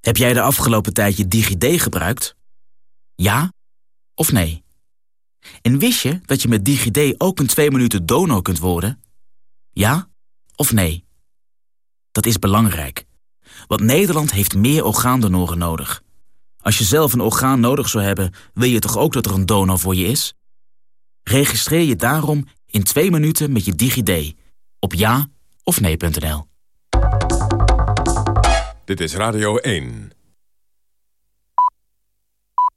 Heb jij de afgelopen tijd je DigiD gebruikt? Ja of nee? En wist je dat je met DigiD ook een 2 minuten donor kunt worden? Ja of nee? Dat is belangrijk. Want Nederland heeft meer orgaandonoren nodig. Als je zelf een orgaan nodig zou hebben, wil je toch ook dat er een donor voor je is? Registreer je daarom in 2 minuten met je DigiD op ja of nee.nl. Dit is Radio 1.